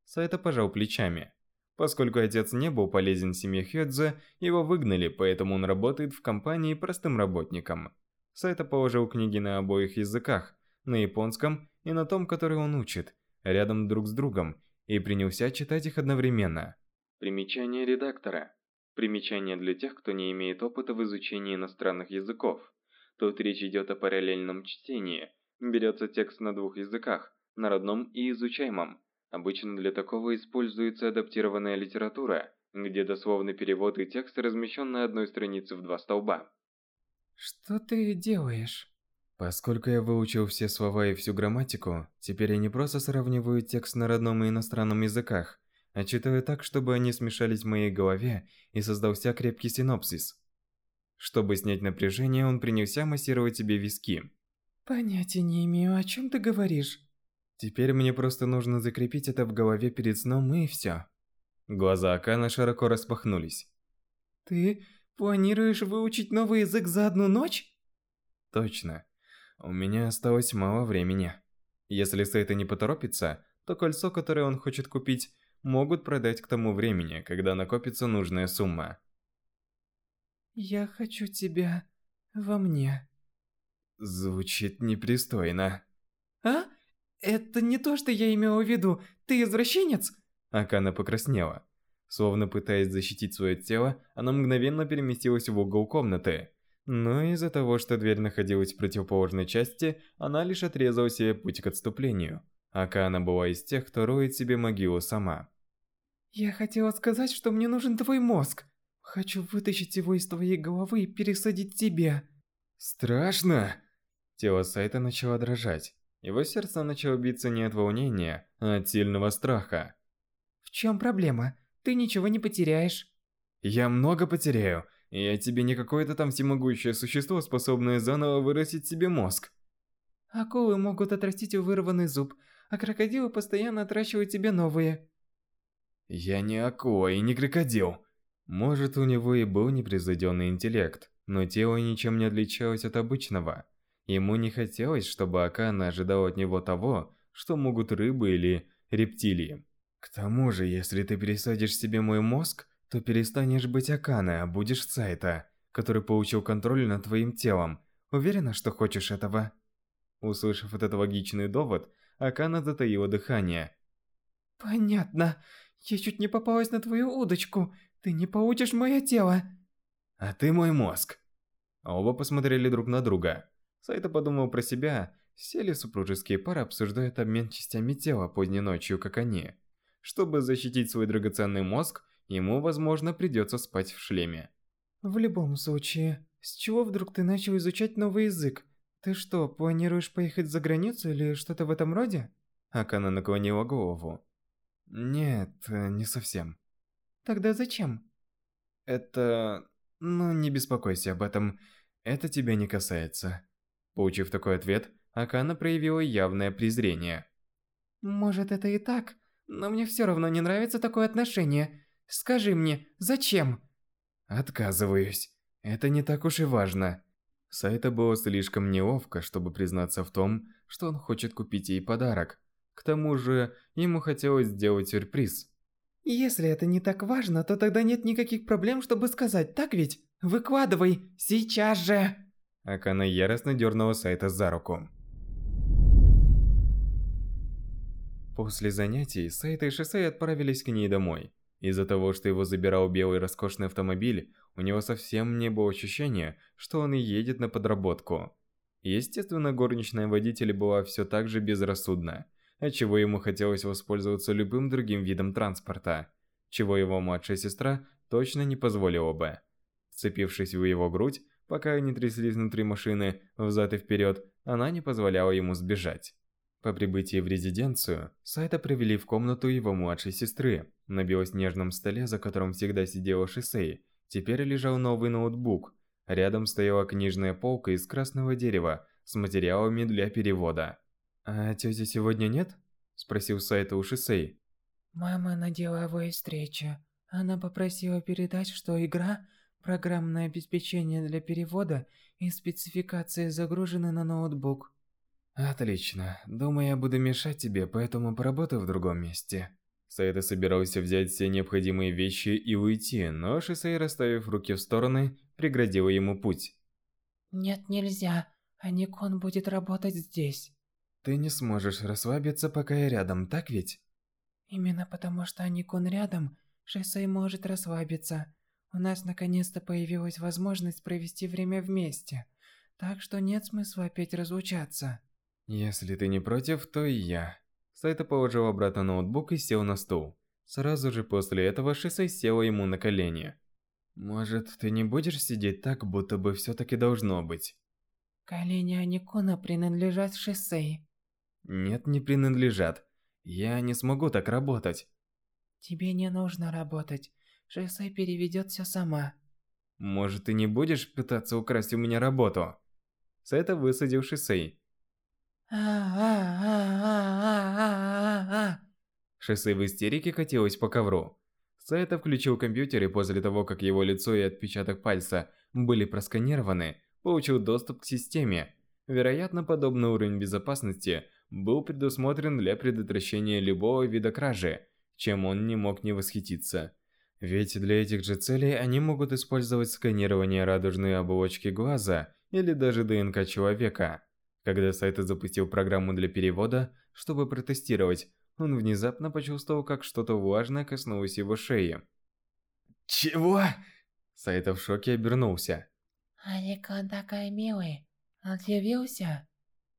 Сайта пожал плечами. Поскольку отец не был полезен семье Хёдзе, его выгнали, поэтому он работает в компании простым работником. Сайта положил книги на обоих языках, на японском и на том, который он учит, рядом друг с другом, и принялся читать их одновременно. Примечание редактора. Примечание для тех, кто не имеет опыта в изучении иностранных языков. Тут речь идет о параллельном чтении. Берется текст на двух языках, на родном и изучаемом. Обычно для такого используется адаптированная литература, где дословный перевод и текст размещен на одной странице в два столба. Что ты делаешь? Поскольку я выучил все слова и всю грамматику, теперь я не просто сравниваю текст на родном и иностранном языках, а читаю так, чтобы они смешались в моей голове и создался крепкий синопсис. Чтобы снять напряжение, он принялся массировать себе виски. Понятия не имею, о чем ты говоришь. Теперь мне просто нужно закрепить это в голове перед сном и все. Глаза Акана широко распахнулись. Ты планируешь выучить новый язык за одну ночь? Точно. У меня осталось мало времени. Если Сейта не поторопится, то кольцо, которое он хочет купить, могут продать к тому времени, когда накопится нужная сумма. Я хочу тебя во мне. Звучит непристойно. А? Это не то, что я имела в виду. Ты извращенец? Акана покраснела. Словно пытаясь защитить свое тело, она мгновенно переместилась в угол комнаты. Но из-за того, что дверь находилась в противоположной части, она лишь отрезала себе путь к отступлению. Акана была из тех, кто роет себе могилу сама. Я хотела сказать, что мне нужен твой мозг. Хочу вытащить его из твоей головы и пересадить тебе. Страшно? Тело Сайта начало дрожать. Его сердце начало биться не от волнения, а от сильного страха. В чем проблема? Ты ничего не потеряешь. Я много потеряю. Я тебе не какое-то там всемогущее существо, способное заново вырастить себе мозг. Акулы могут отрастить вырванный зуб, а крокодилы постоянно отращивают тебе новые. Я не акула и не крокодил. Может, у него и был непревзойденный интеллект, но тело ничем не отличалось от обычного. Ему не хотелось, чтобы Акана ожидал от него того, что могут рыбы или рептилии. К тому же, если ты пересадишь себе мой мозг, то перестанешь быть Акана, а будешь Сайта, который получил контроль над твоим телом. Уверена, что хочешь этого? Услышав этот логичный довод, Акана затаила дыхание. Понятно. Я чуть не попалась на твою удочку. Ты не получишь мое тело. А ты мой мозг. Оба посмотрели друг на друга. Сайта подумал про себя, все ли супружеские пары обсуждают обмен частями тела поздней ночью, как они. Чтобы защитить свой драгоценный мозг, ему, возможно, придется спать в шлеме. В любом случае, с чего вдруг ты начал изучать новый язык? Ты что, планируешь поехать за границу или что-то в этом роде? Акана наклонила голову. Нет, не совсем. Тогда зачем? Это... Ну, не беспокойся об этом. Это тебя не касается. Получив такой ответ, Акана проявила явное презрение. Может, это и так, но мне все равно не нравится такое отношение. Скажи мне, зачем? Отказываюсь. Это не так уж и важно. Сайта было слишком неловко, чтобы признаться в том, что он хочет купить ей подарок. К тому же, ему хотелось сделать сюрприз. Если это не так важно, то тогда нет никаких проблем, чтобы сказать, так ведь? Выкладывай, сейчас же! Акана яростно дернула Сайта за руку. После занятий Сайта и Шисей отправились к ней домой. Из-за того, что его забирал белый роскошный автомобиль, у него совсем не было ощущения, что он и едет на подработку. Естественно, горничная водителя была все так же безрассудна, отчего ему хотелось воспользоваться любым другим видом транспорта, чего его младшая сестра точно не позволила бы. Вцепившись в его грудь, пока они тряслись внутри машины, взад и вперед, она не позволяла ему сбежать. По прибытии в резиденцию, Сайта привели в комнату его младшей сестры. На белоснежном столе, за которым всегда сидела Шисей, теперь лежал новый ноутбук. Рядом стояла книжная полка из красного дерева с материалами для перевода. «А тети сегодня нет?» – спросил Сайта у Шисей. «Мама на деловой встрече. Она попросила передать, что игра, программное обеспечение для перевода и спецификации загружены на ноутбук». Отлично. Думаю, я буду мешать тебе, поэтому поработаю в другом месте. Сайта собирался взять все необходимые вещи и уйти, но Шисей, расставив руки в стороны, преградила ему путь. Нет, нельзя. Аникон будет работать здесь. Ты не сможешь расслабиться, пока я рядом, так ведь? Именно потому, что Аникон рядом, Шисей может расслабиться. У нас наконец-то появилась возможность провести время вместе. Так что нет смысла опять разлучаться. Если ты не против, то и я. Сайта положил обратно ноутбук и сел на стул. Сразу же после этого Шисей села ему на колени. Может, ты не будешь сидеть так, будто бы все-таки должно быть? Колени Аникона принадлежат Шисей. Нет, не принадлежат. Я не смогу так работать. Тебе не нужно работать. Шисей переведет все сама. Может, ты не будешь пытаться украсть у меня работу? Сайта высадил Шисей. Шоссе в истерике катилось по ковру. Сайта включил компьютер и после того, как его лицо и отпечаток пальца были просканированы, получил доступ к системе. Вероятно, подобный уровень безопасности был предусмотрен для предотвращения любого вида кражи, чем он не мог не восхититься. Ведь для этих же целей они могут использовать сканирование радужной оболочки глаза или даже ДНК человека. Когда Сайта запустил программу для перевода, чтобы протестировать, он внезапно почувствовал, как что-то влажное коснулось его шеи. «Чего?» Сайта в шоке обернулся. «Аликон такой милый. Удивился?»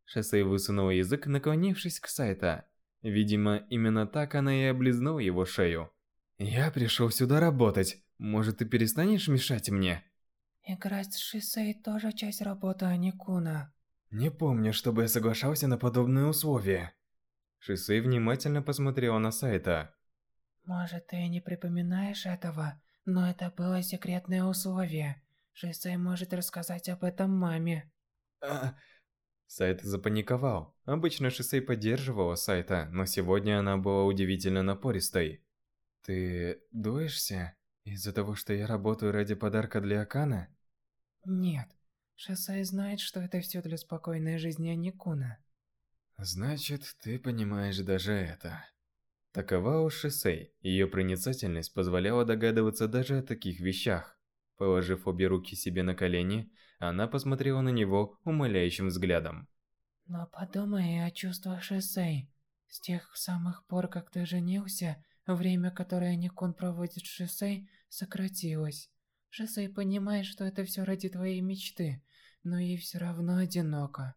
Шоссе высунул язык, наклонившись к Сайта. Видимо, именно так она и облизнула его шею. «Я пришел сюда работать. Может, ты перестанешь мешать мне?» «Играть с Шисей тоже часть работы Аникуна». Не помню, чтобы я соглашался на подобные условия. Шисей внимательно посмотрела на Сайта. Может, ты не припоминаешь этого, но это было секретное условие. Шисей может рассказать об этом маме. А... Сайт запаниковал. Обычно Шисей поддерживала Сайта, но сегодня она была удивительно напористой. Ты дуешься из-за того, что я работаю ради подарка для Акана? Нет, Шоссе знает, что это все для спокойной жизни Аникуна. Значит, ты понимаешь даже это. Такова уж Шисей. Ее проницательность позволяла догадываться даже о таких вещах. Положив обе руки себе на колени, она посмотрела на него умоляющим взглядом. Но подумай о чувствах Шисей. С тех самых пор, как ты женился, время, которое Никон проводит с Шисей, сократилось. Шисей понимает, что это все ради твоей мечты, но ей все равно одиноко.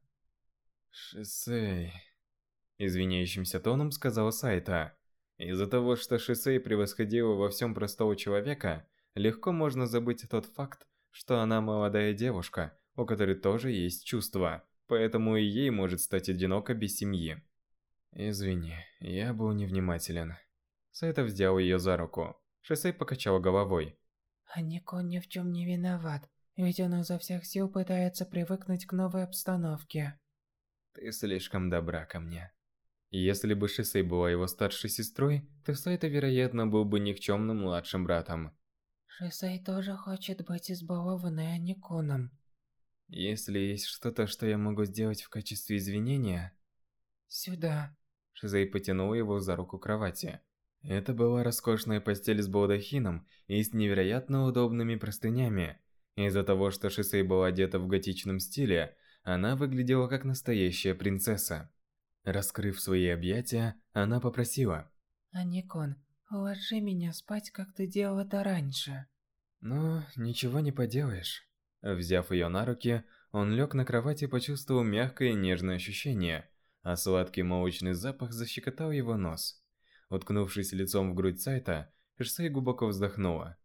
Шисей... Извиняющимся тоном сказала Сайта. Из-за того, что Шисей превосходила во всем простого человека, легко можно забыть тот факт, что она молодая девушка, у которой тоже есть чувства, поэтому и ей может стать одиноко без семьи. Извини, я был невнимателен. Сайта взял ее за руку. Шисей покачала головой. А Нико ни в чем не виноват. Ведь он изо всех сил пытается привыкнуть к новой обстановке. Ты слишком добра ко мне. Если бы Шисей была его старшей сестрой, то Сайта, вероятно, был бы никчемным младшим братом. Шисей тоже хочет быть избалованной Аниконом. Если есть что-то, что я могу сделать в качестве извинения... Сюда. Шизей потянул его за руку кровати. Это была роскошная постель с балдахином и с невероятно удобными простынями. Из-за того, что Шисей была одета в готичном стиле, она выглядела как настоящая принцесса. Раскрыв свои объятия, она попросила. «Аникон, уложи меня спать, как ты делал это раньше». «Ну, ничего не поделаешь». Взяв ее на руки, он лег на кровать и почувствовал мягкое и нежное ощущение, а сладкий молочный запах защекотал его нос. Уткнувшись лицом в грудь Сайта, Шисей глубоко вздохнула.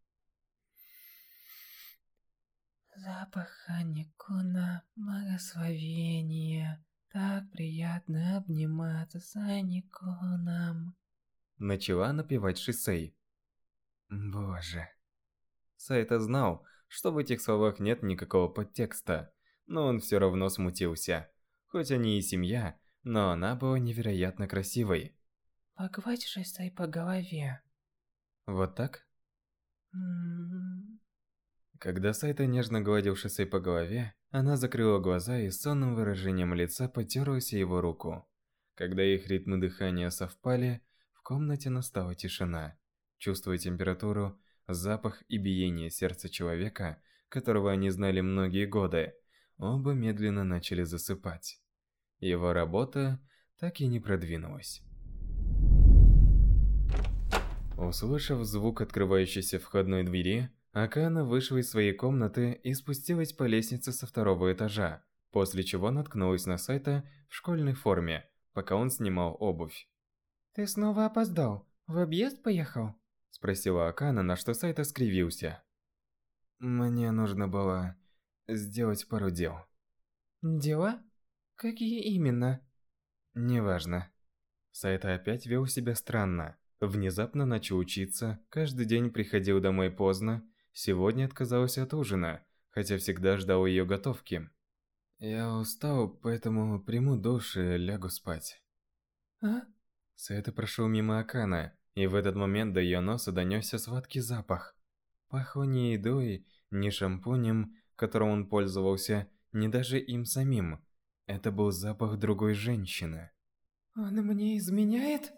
Запах Аникона, благословение. Так приятно обниматься с Аниконом. Начала напевать Шисей. Боже. Сайта знал, что в этих словах нет никакого подтекста, но он все равно смутился. Хоть они и семья, но она была невероятно красивой. Погладь Шисей по голове. Вот так? М -м -м. Когда Сайта нежно гладил Шисей по голове, она закрыла глаза и с сонным выражением лица потерлась его руку. Когда их ритмы дыхания совпали, в комнате настала тишина. Чувствуя температуру, запах и биение сердца человека, которого они знали многие годы, оба медленно начали засыпать. Его работа так и не продвинулась. Услышав звук открывающейся входной двери, Акана вышла из своей комнаты и спустилась по лестнице со второго этажа, после чего наткнулась на Сайта в школьной форме, пока он снимал обувь. «Ты снова опоздал? В объезд поехал?» Спросила Акана, на что Сайта скривился. «Мне нужно было сделать пару дел». «Дела? Какие именно?» «Неважно». Сайта опять вел себя странно. Внезапно начал учиться, каждый день приходил домой поздно Сегодня отказался от ужина, хотя всегда ждал ее готовки. Я устал, поэтому приму душ и лягу спать. А? Сэта прошел мимо Акана, и в этот момент до ее носа донесся сладкий запах. Пахло не едой, не шампунем, которым он пользовался, не даже им самим. Это был запах другой женщины. «Он мне изменяет?»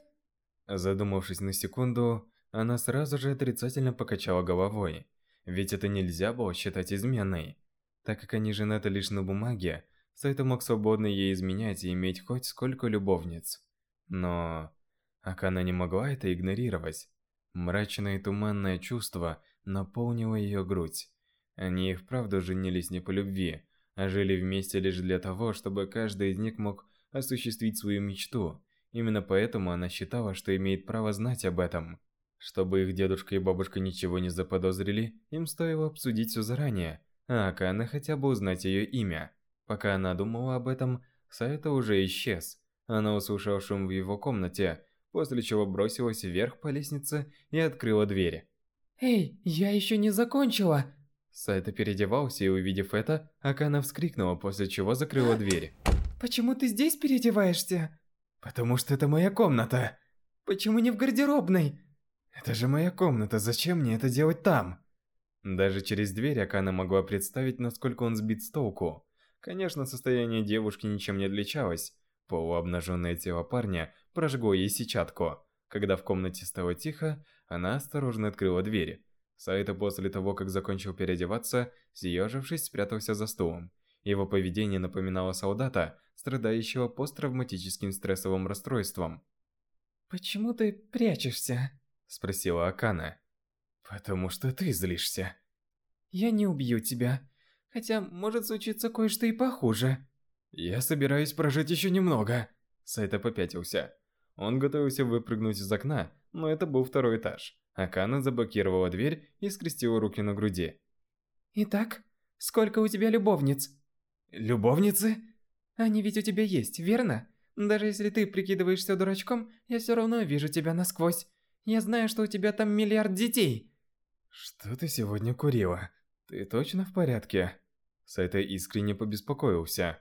Задумавшись на секунду, она сразу же отрицательно покачала головой ведь это нельзя было считать изменой. Так как они женаты лишь на бумаге, Сайто мог свободно ей изменять и иметь хоть сколько любовниц. Но... Акана не могла это игнорировать. Мрачное и туманное чувство наполнило ее грудь. Они и вправду женились не по любви, а жили вместе лишь для того, чтобы каждый из них мог осуществить свою мечту. Именно поэтому она считала, что имеет право знать об этом. Чтобы их дедушка и бабушка ничего не заподозрили, им стоило обсудить все заранее, а Акана хотя бы узнать ее имя. Пока она думала об этом, Сайта уже исчез. Она услышала шум в его комнате, после чего бросилась вверх по лестнице и открыла дверь. «Эй, я еще не закончила!» Сайта переодевался и, увидев это, Акана вскрикнула, после чего закрыла дверь. «Почему ты здесь переодеваешься?» «Потому что это моя комната!» «Почему не в гардеробной?» Это же моя комната, зачем мне это делать там? Даже через дверь Акана могла представить, насколько он сбит с толку. Конечно, состояние девушки ничем не отличалось. Полуобнаженное тело парня прожгло ей сетчатку. Когда в комнате стало тихо, она осторожно открыла дверь. Сайта после того, как закончил переодеваться, съежившись, спрятался за стулом. Его поведение напоминало солдата, страдающего посттравматическим стрессовым расстройством. «Почему ты прячешься?» Спросила Акана. «Потому что ты злишься». «Я не убью тебя. Хотя, может случиться кое-что и похуже». «Я собираюсь прожить еще немного». Сайта попятился. Он готовился выпрыгнуть из окна, но это был второй этаж. Акана заблокировала дверь и скрестила руки на груди. «Итак, сколько у тебя любовниц?» «Любовницы?» «Они ведь у тебя есть, верно? Даже если ты прикидываешься дурачком, я все равно вижу тебя насквозь. Я знаю, что у тебя там миллиард детей. Что ты сегодня курила? Ты точно в порядке? Сайта искренне побеспокоился.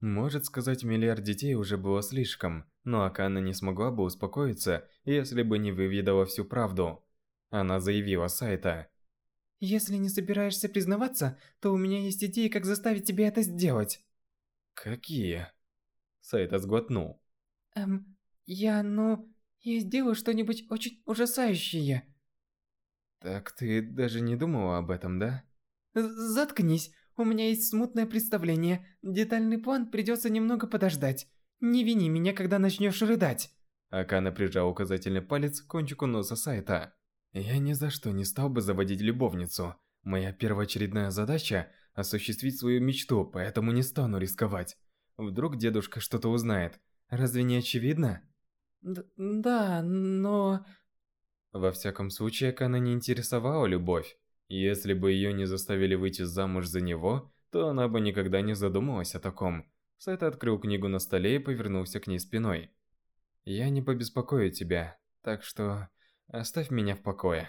Может сказать, миллиард детей уже было слишком, но Акана не смогла бы успокоиться, если бы не выведала всю правду. Она заявила Сайта. Если не собираешься признаваться, то у меня есть идеи, как заставить тебя это сделать. Какие? Сайта сглотнул. Эм, я, ну, я сделаю что-нибудь очень ужасающее. Так ты даже не думала об этом, да? Заткнись, у меня есть смутное представление. Детальный план придется немного подождать. Не вини меня, когда начнешь рыдать. Акана прижал указательный палец к кончику носа Сайта. Я ни за что не стал бы заводить любовницу. Моя первоочередная задача – осуществить свою мечту, поэтому не стану рисковать. Вдруг дедушка что-то узнает. Разве не очевидно? Д да, но... Во всяком случае, Акана не интересовала любовь. Если бы ее не заставили выйти замуж за него, то она бы никогда не задумалась о таком. Сайта открыл книгу на столе и повернулся к ней спиной. «Я не побеспокою тебя, так что оставь меня в покое».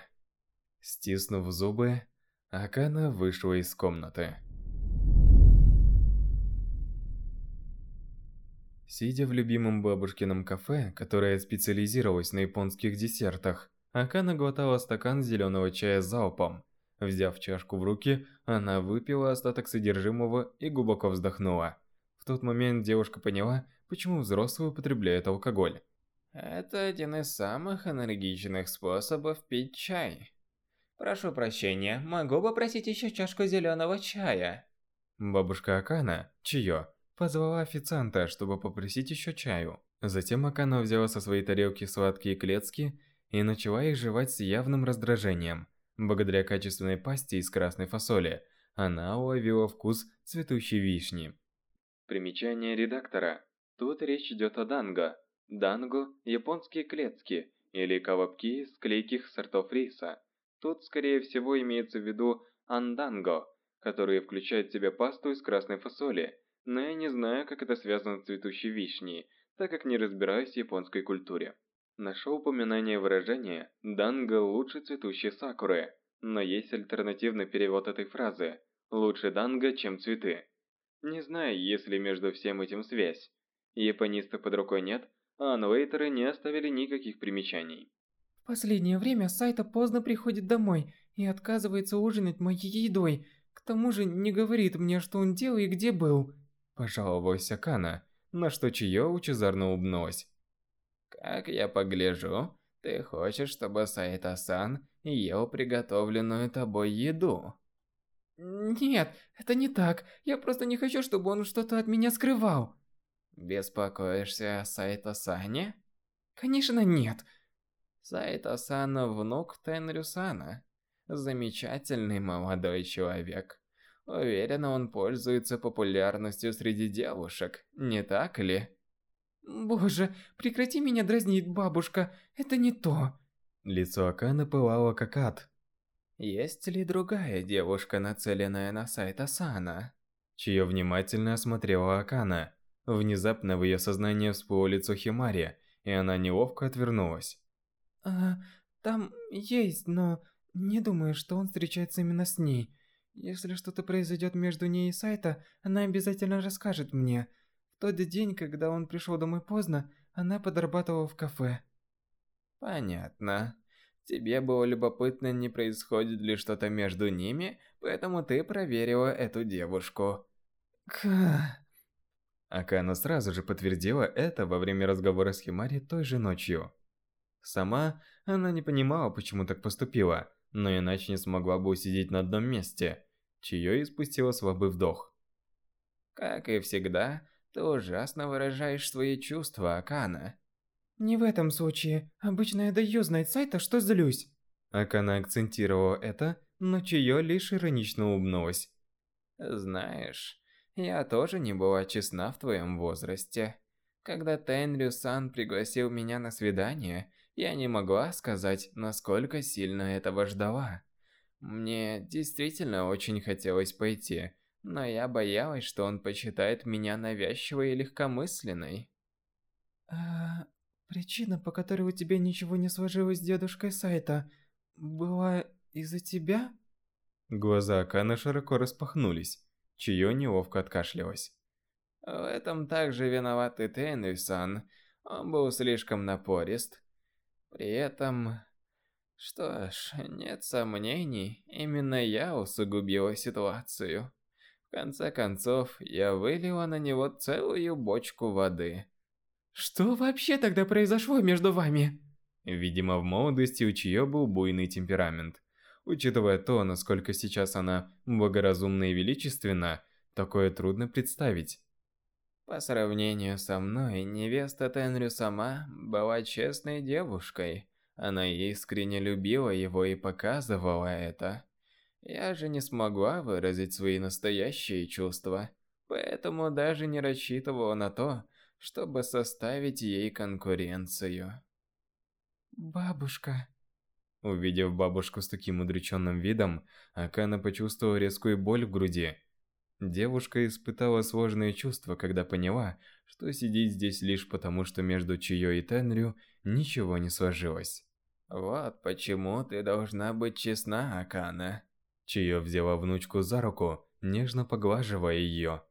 Стиснув зубы, Акана вышла из комнаты. Сидя в любимом бабушкином кафе, которое специализировалось на японских десертах, Акана глотала стакан зеленого чая залпом. Взяв чашку в руки, она выпила остаток содержимого и глубоко вздохнула. В тот момент девушка поняла, почему взрослые употребляют алкоголь. Это один из самых энергичных способов пить чай. Прошу прощения, могу попросить еще чашку зеленого чая? Бабушка Акана, Чио, позвала официанта, чтобы попросить еще чаю. Затем Акана взяла со своей тарелки сладкие клетки и начала их жевать с явным раздражением. Благодаря качественной пасте из красной фасоли, она уловила вкус цветущей вишни. Примечание редактора. Тут речь идет о данго. Данго – японские клетки или колобки из клейких сортов риса. Тут, скорее всего, имеется в виду анданго, которые включают в себя пасту из красной фасоли, но я не знаю, как это связано с цветущей вишней, так как не разбираюсь в японской культуре. Нашел упоминание выражения «данго лучше цветущей сакуры», но есть альтернативный перевод этой фразы «лучше данго, чем цветы». Не знаю, есть ли между всем этим связь. Япониста под рукой нет, а анвейтеры не оставили никаких примечаний. В последнее время Сайта поздно приходит домой и отказывается ужинать моей едой. К тому же не говорит мне, что он делал и где был. Пожаловалась Акана, на что Чио лучезарно улыбнулась. Как я погляжу, ты хочешь, чтобы Сайта-сан ел приготовленную тобой еду? Нет, это не так. Я просто не хочу, чтобы он что-то от меня скрывал. Беспокоишься о Сайта-сане? Конечно, нет. Сайта-сан внук Тенрю-сана. Замечательный молодой человек. Уверена, он пользуется популярностью среди девушек, не так ли? Боже, прекрати меня дразнить, бабушка. Это не то. Лицо Аканы пылало как ад. Есть ли другая девушка, нацеленная на сайт Асана? Чье внимательно осмотрела Акана. Внезапно в ее сознании всплыло лицо Химари, и она неловко отвернулась. А, там есть, но не думаю, что он встречается именно с ней. Если что-то произойдет между ней и Сайта, она обязательно расскажет мне тот день, когда он пришел домой поздно, она подрабатывала в кафе. Понятно. Тебе было любопытно, не происходит ли что-то между ними, поэтому ты проверила эту девушку. Ка... Акана сразу же подтвердила это во время разговора с Химари той же ночью. Сама она не понимала, почему так поступила, но иначе не смогла бы усидеть на одном месте. Чьё испустила слабый вдох. Как и всегда, ты ужасно выражаешь свои чувства, Акана. Не в этом случае. Обычно я даю знать сайта, что злюсь. Акана акцентировала это, но Чио лишь иронично улыбнулась. Знаешь, я тоже не была честна в твоем возрасте. Когда Тенрю-сан пригласил меня на свидание, я не могла сказать, насколько сильно этого ждала. Мне действительно очень хотелось пойти, но я боялась, что он посчитает меня навязчивой и легкомысленной. А, причина, по которой у тебя ничего не сложилось с дедушкой Сайта, была из-за тебя? Глаза Акана широко распахнулись. Чьё неловко откашлялась. В этом также виноват и Тенри-сан. Он был слишком напорист. При этом... Что ж, нет сомнений, именно я усугубила ситуацию. В конце концов, я вылила на него целую бочку воды. Что вообще тогда произошло между вами? Видимо, в молодости у Чиё был буйный темперамент. Учитывая то, насколько сейчас она благоразумна и величественна, такое трудно представить. По сравнению со мной, невеста Тенрю сама была честной девушкой. Она искренне любила его и показывала это. Я же не смогла выразить свои настоящие чувства, поэтому даже не рассчитывала на то, чтобы составить ей конкуренцию. Бабушка. Увидев бабушку с таким удрученным видом, Акана почувствовала резкую боль в груди. Девушка испытала сложные чувства, когда поняла, что сидит здесь лишь потому, что между Чиё и Тенрю ничего не сложилось. «Вот почему ты должна быть честна, Акана». Чиё взяла внучку за руку, нежно поглаживая ее.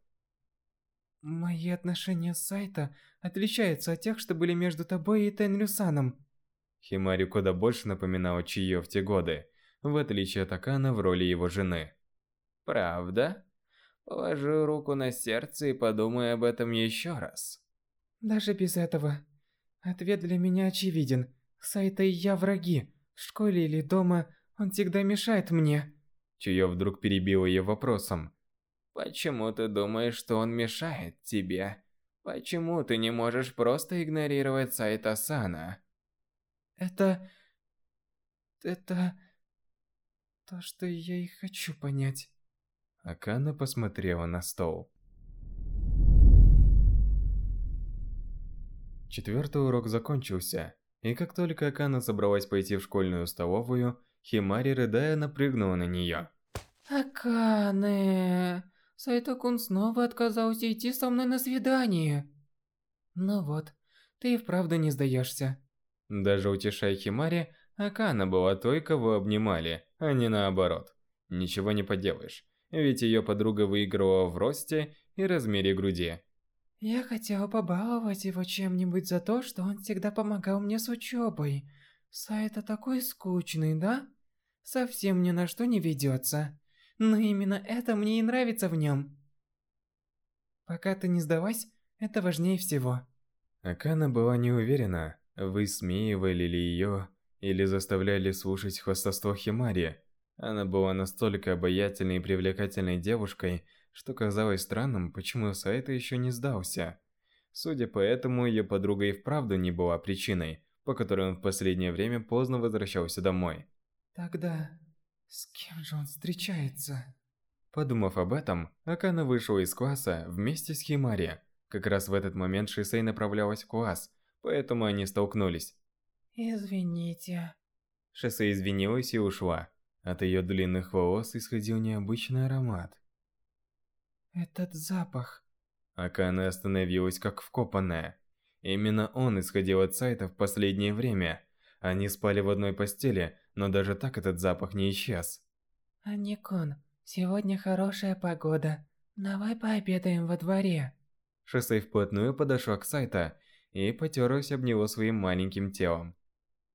Мои отношения с Сайта отличаются от тех, что были между тобой и Тенрю-саном. Химари куда больше напоминала Чиё в те годы, в отличие от Акана в роли его жены. «Правда?» Положи руку на сердце и подумай об этом еще раз. Даже без этого. Ответ для меня очевиден. Сайта и я враги. В школе или дома он всегда мешает мне. Чуё вдруг перебил ее вопросом. Почему ты думаешь, что он мешает тебе? Почему ты не можешь просто игнорировать Сайта Сана? Это... Это... То, что я и хочу понять. Акана посмотрела на стол. Четвертый урок закончился, и как только Акана собралась пойти в школьную столовую, Химари, рыдая, напрыгнула на нее. Акане, Сайто-кун снова отказался идти со мной на свидание. Ну вот, ты и вправду не сдаешься. Даже утешая Химари, Акана была той, кого обнимали, а не наоборот. Ничего не поделаешь ведь ее подруга выигрывала в росте и размере груди. Я хотела побаловать его чем-нибудь за то, что он всегда помогал мне с учебой. Сайта такой скучный, да? Совсем ни на что не ведется. Но именно это мне и нравится в нем. Пока ты не сдалась, это важнее всего. Акана была не уверена, высмеивали ли ее или заставляли слушать хвастовство Химари. Она была настолько обаятельной и привлекательной девушкой, что казалось странным, почему Сайта еще не сдался. Судя по этому, ее подруга и вправду не была причиной, по которой он в последнее время поздно возвращался домой. Тогда с кем же он встречается? Подумав об этом, Акана вышла из класса вместе с Химари. Как раз в этот момент Шисей направлялась в класс, поэтому они столкнулись. Извините. Шисей извинилась и ушла. От ее длинных волос исходил необычный аромат. Этот запах. Акана остановилась как вкопанная. Именно он исходил от сайта в последнее время. Они спали в одной постели, но даже так этот запах не исчез. Аникон, сегодня хорошая погода. Давай пообедаем во дворе. Шосей вплотную подошла к сайта и потерлась об него своим маленьким телом.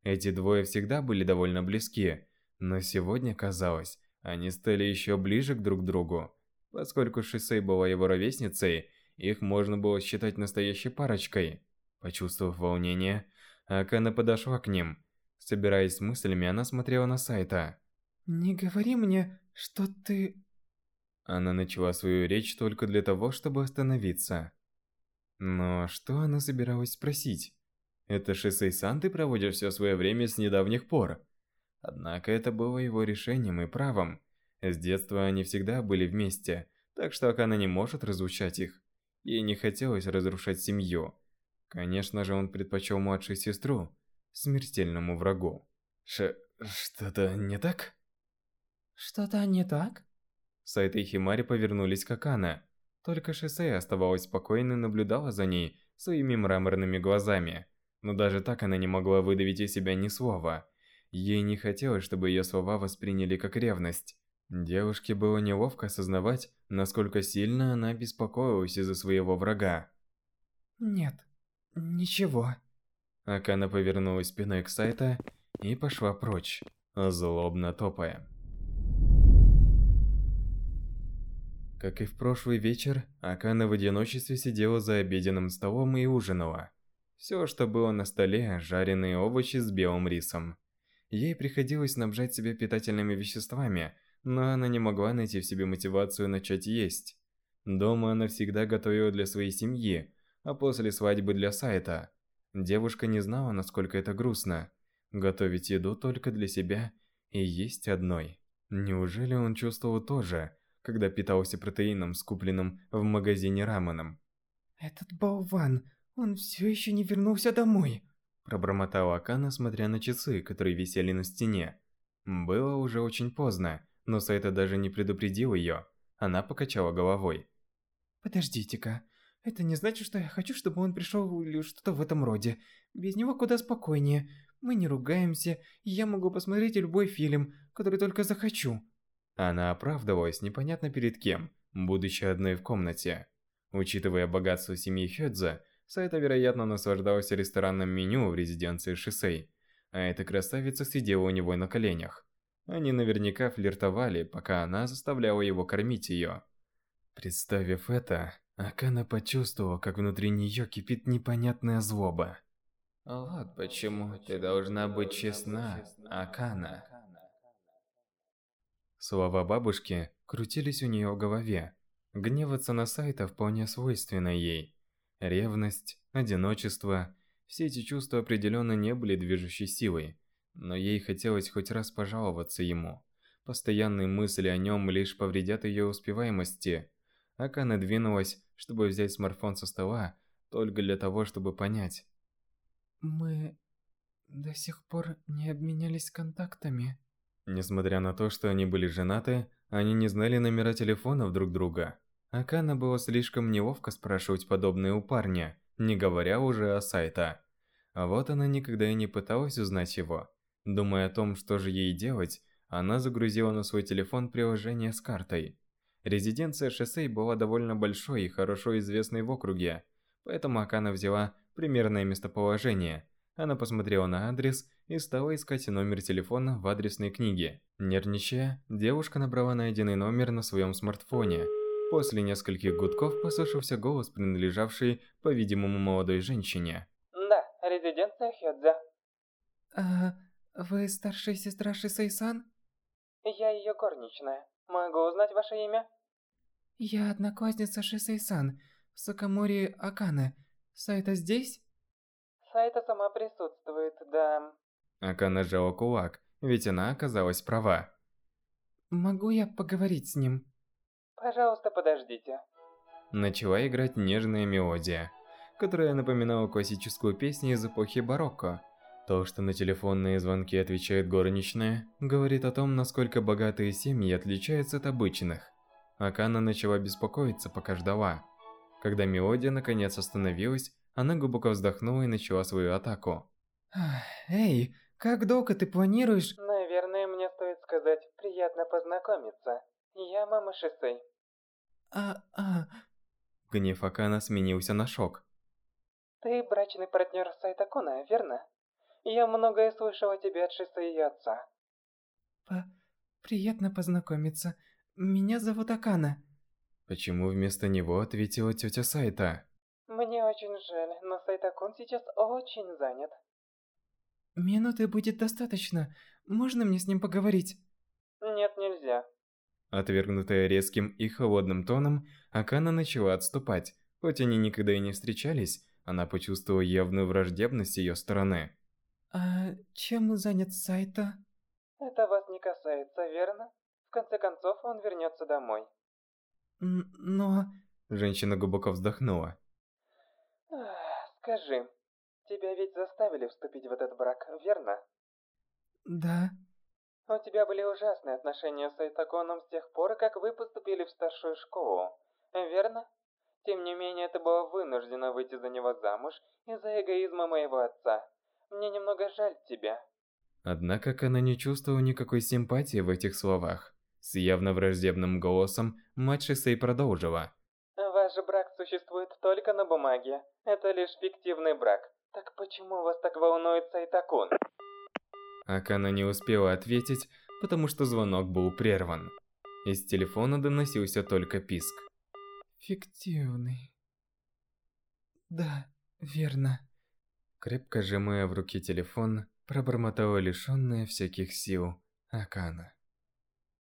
Эти двое всегда были довольно близки, но сегодня, казалось, они стали еще ближе к друг другу. Поскольку Шисей была его ровесницей, их можно было считать настоящей парочкой. Почувствовав волнение, Акана подошла к ним. Собираясь с мыслями, она смотрела на Сайта. «Не говори мне, что ты...» Она начала свою речь только для того, чтобы остановиться. Но что она собиралась спросить? Это Шисей-сан ты проводишь все свое время с недавних пор? Однако это было его решением и правом. С детства они всегда были вместе, так что Акана не может разлучать их. Ей не хотелось разрушать семью. Конечно же, он предпочел младшую сестру смертельному врагу. Ш... что-то не так? Что-то не так? Сайта и Химари повернулись к Акана. Только Шисей оставалась спокойной и наблюдала за ней своими мраморными глазами. Но даже так она не могла выдавить из себя ни слова. Ей не хотелось, чтобы ее слова восприняли как ревность. Девушке было неловко осознавать, насколько сильно она беспокоилась из-за своего врага. «Нет, ничего». Акана повернулась спиной к Сайта и пошла прочь, злобно топая. Как и в прошлый вечер, Акана в одиночестве сидела за обеденным столом и ужинала. Все, что было на столе, жареные овощи с белым рисом. Ей приходилось снабжать себя питательными веществами, но она не могла найти в себе мотивацию начать есть. Дома она всегда готовила для своей семьи, а после свадьбы для сайта. Девушка не знала, насколько это грустно. Готовить еду только для себя и есть одной. Неужели он чувствовал то же, когда питался протеином, скупленным в магазине раменом? «Этот болван, он все еще не вернулся домой!» Пробормотала Акана, смотря на часы, которые висели на стене. Было уже очень поздно, но Сайта даже не предупредил ее. Она покачала головой. Подождите-ка. Это не значит, что я хочу, чтобы он пришел или что-то в этом роде. Без него куда спокойнее. Мы не ругаемся, и я могу посмотреть любой фильм, который только захочу. Она оправдывалась непонятно перед кем, будучи одной в комнате. Учитывая богатство семьи Хёдза, Сайта, вероятно, наслаждался ресторанным меню в резиденции Шисей, а эта красавица сидела у него на коленях. Они наверняка флиртовали, пока она заставляла его кормить ее. Представив это, Акана почувствовала, как внутри нее кипит непонятная злоба. Вот почему ты должна быть честна, Акана. Слова бабушки крутились у нее в голове. Гневаться на сайта вполне свойственно ей. Ревность, одиночество – все эти чувства определенно не были движущей силой, но ей хотелось хоть раз пожаловаться ему. Постоянные мысли о нем лишь повредят ее успеваемости, Акана двинулась, чтобы взять смартфон со стола, только для того, чтобы понять. «Мы до сих пор не обменялись контактами». Несмотря на то, что они были женаты, они не знали номера телефонов друг друга. Акана было слишком неловко спрашивать подобное у парня, не говоря уже о сайта. А вот она никогда и не пыталась узнать его. Думая о том, что же ей делать, она загрузила на свой телефон приложение с картой. Резиденция Шосей была довольно большой и хорошо известной в округе, поэтому Акана взяла примерное местоположение. Она посмотрела на адрес и стала искать номер телефона в адресной книге. Нервничая, девушка набрала найденный номер на своем смартфоне. После нескольких гудков послышался голос, принадлежавший, по-видимому, молодой женщине. Да, резиденция Хёдза. А, вы старшая сестра Шисей-сан? Я ее горничная. Могу узнать ваше имя? Я одноклассница Шисей-сан, Сакамори Акана. Сайта здесь? Сайта сама присутствует, да. Акана сжала кулак, ведь она оказалась права. Могу я поговорить с ним? Пожалуйста, подождите. Начала играть нежная мелодия, которая напоминала классическую песню из эпохи барокко. То, что на телефонные звонки отвечает горничная, говорит о том, насколько богатые семьи отличаются от обычных. Акана начала беспокоиться, пока ждала. Когда мелодия наконец остановилась, она глубоко вздохнула и начала свою атаку. Эй, как долго ты планируешь? Наверное, мне стоит сказать «приятно познакомиться». Я мама Шисей. А, а... Гнев Акана сменился на шок. Ты брачный партнер Сайтакуна, верно? Я многое слышала о тебе от Шисей и отца. По... Приятно познакомиться. Меня зовут Акана. Почему вместо него ответила тетя Сайта? Мне очень жаль, но Сайтакун сейчас очень занят. Минуты будет достаточно. Можно мне с ним поговорить? Нет, нельзя. Отвергнутая резким и холодным тоном, Акана начала отступать. Хоть они никогда и не встречались, она почувствовала явную враждебность с ее стороны. А чем занят Сайта? Это вас не касается, верно? конце концов, он вернется домой. Но... Женщина глубоко вздохнула. Скажи, тебя ведь заставили вступить в этот брак, верно? Да. У тебя были ужасные отношения с Айтаконом с тех пор, как вы поступили в старшую школу, верно? Тем не менее, ты была вынуждена выйти за него замуж из-за эгоизма моего отца. Мне немного жаль тебя. Однако она не чувствовала никакой симпатии в этих словах. С явно враждебным голосом мать Шисей продолжила. Ваш брак существует только на бумаге. Это лишь фиктивный брак. Так почему вас так волнует Сайтакун? Акана не успела ответить, потому что звонок был прерван. Из телефона доносился только писк. Фиктивный. Да, верно. Крепко сжимая в руке телефон, пробормотала лишённая всяких сил Акана.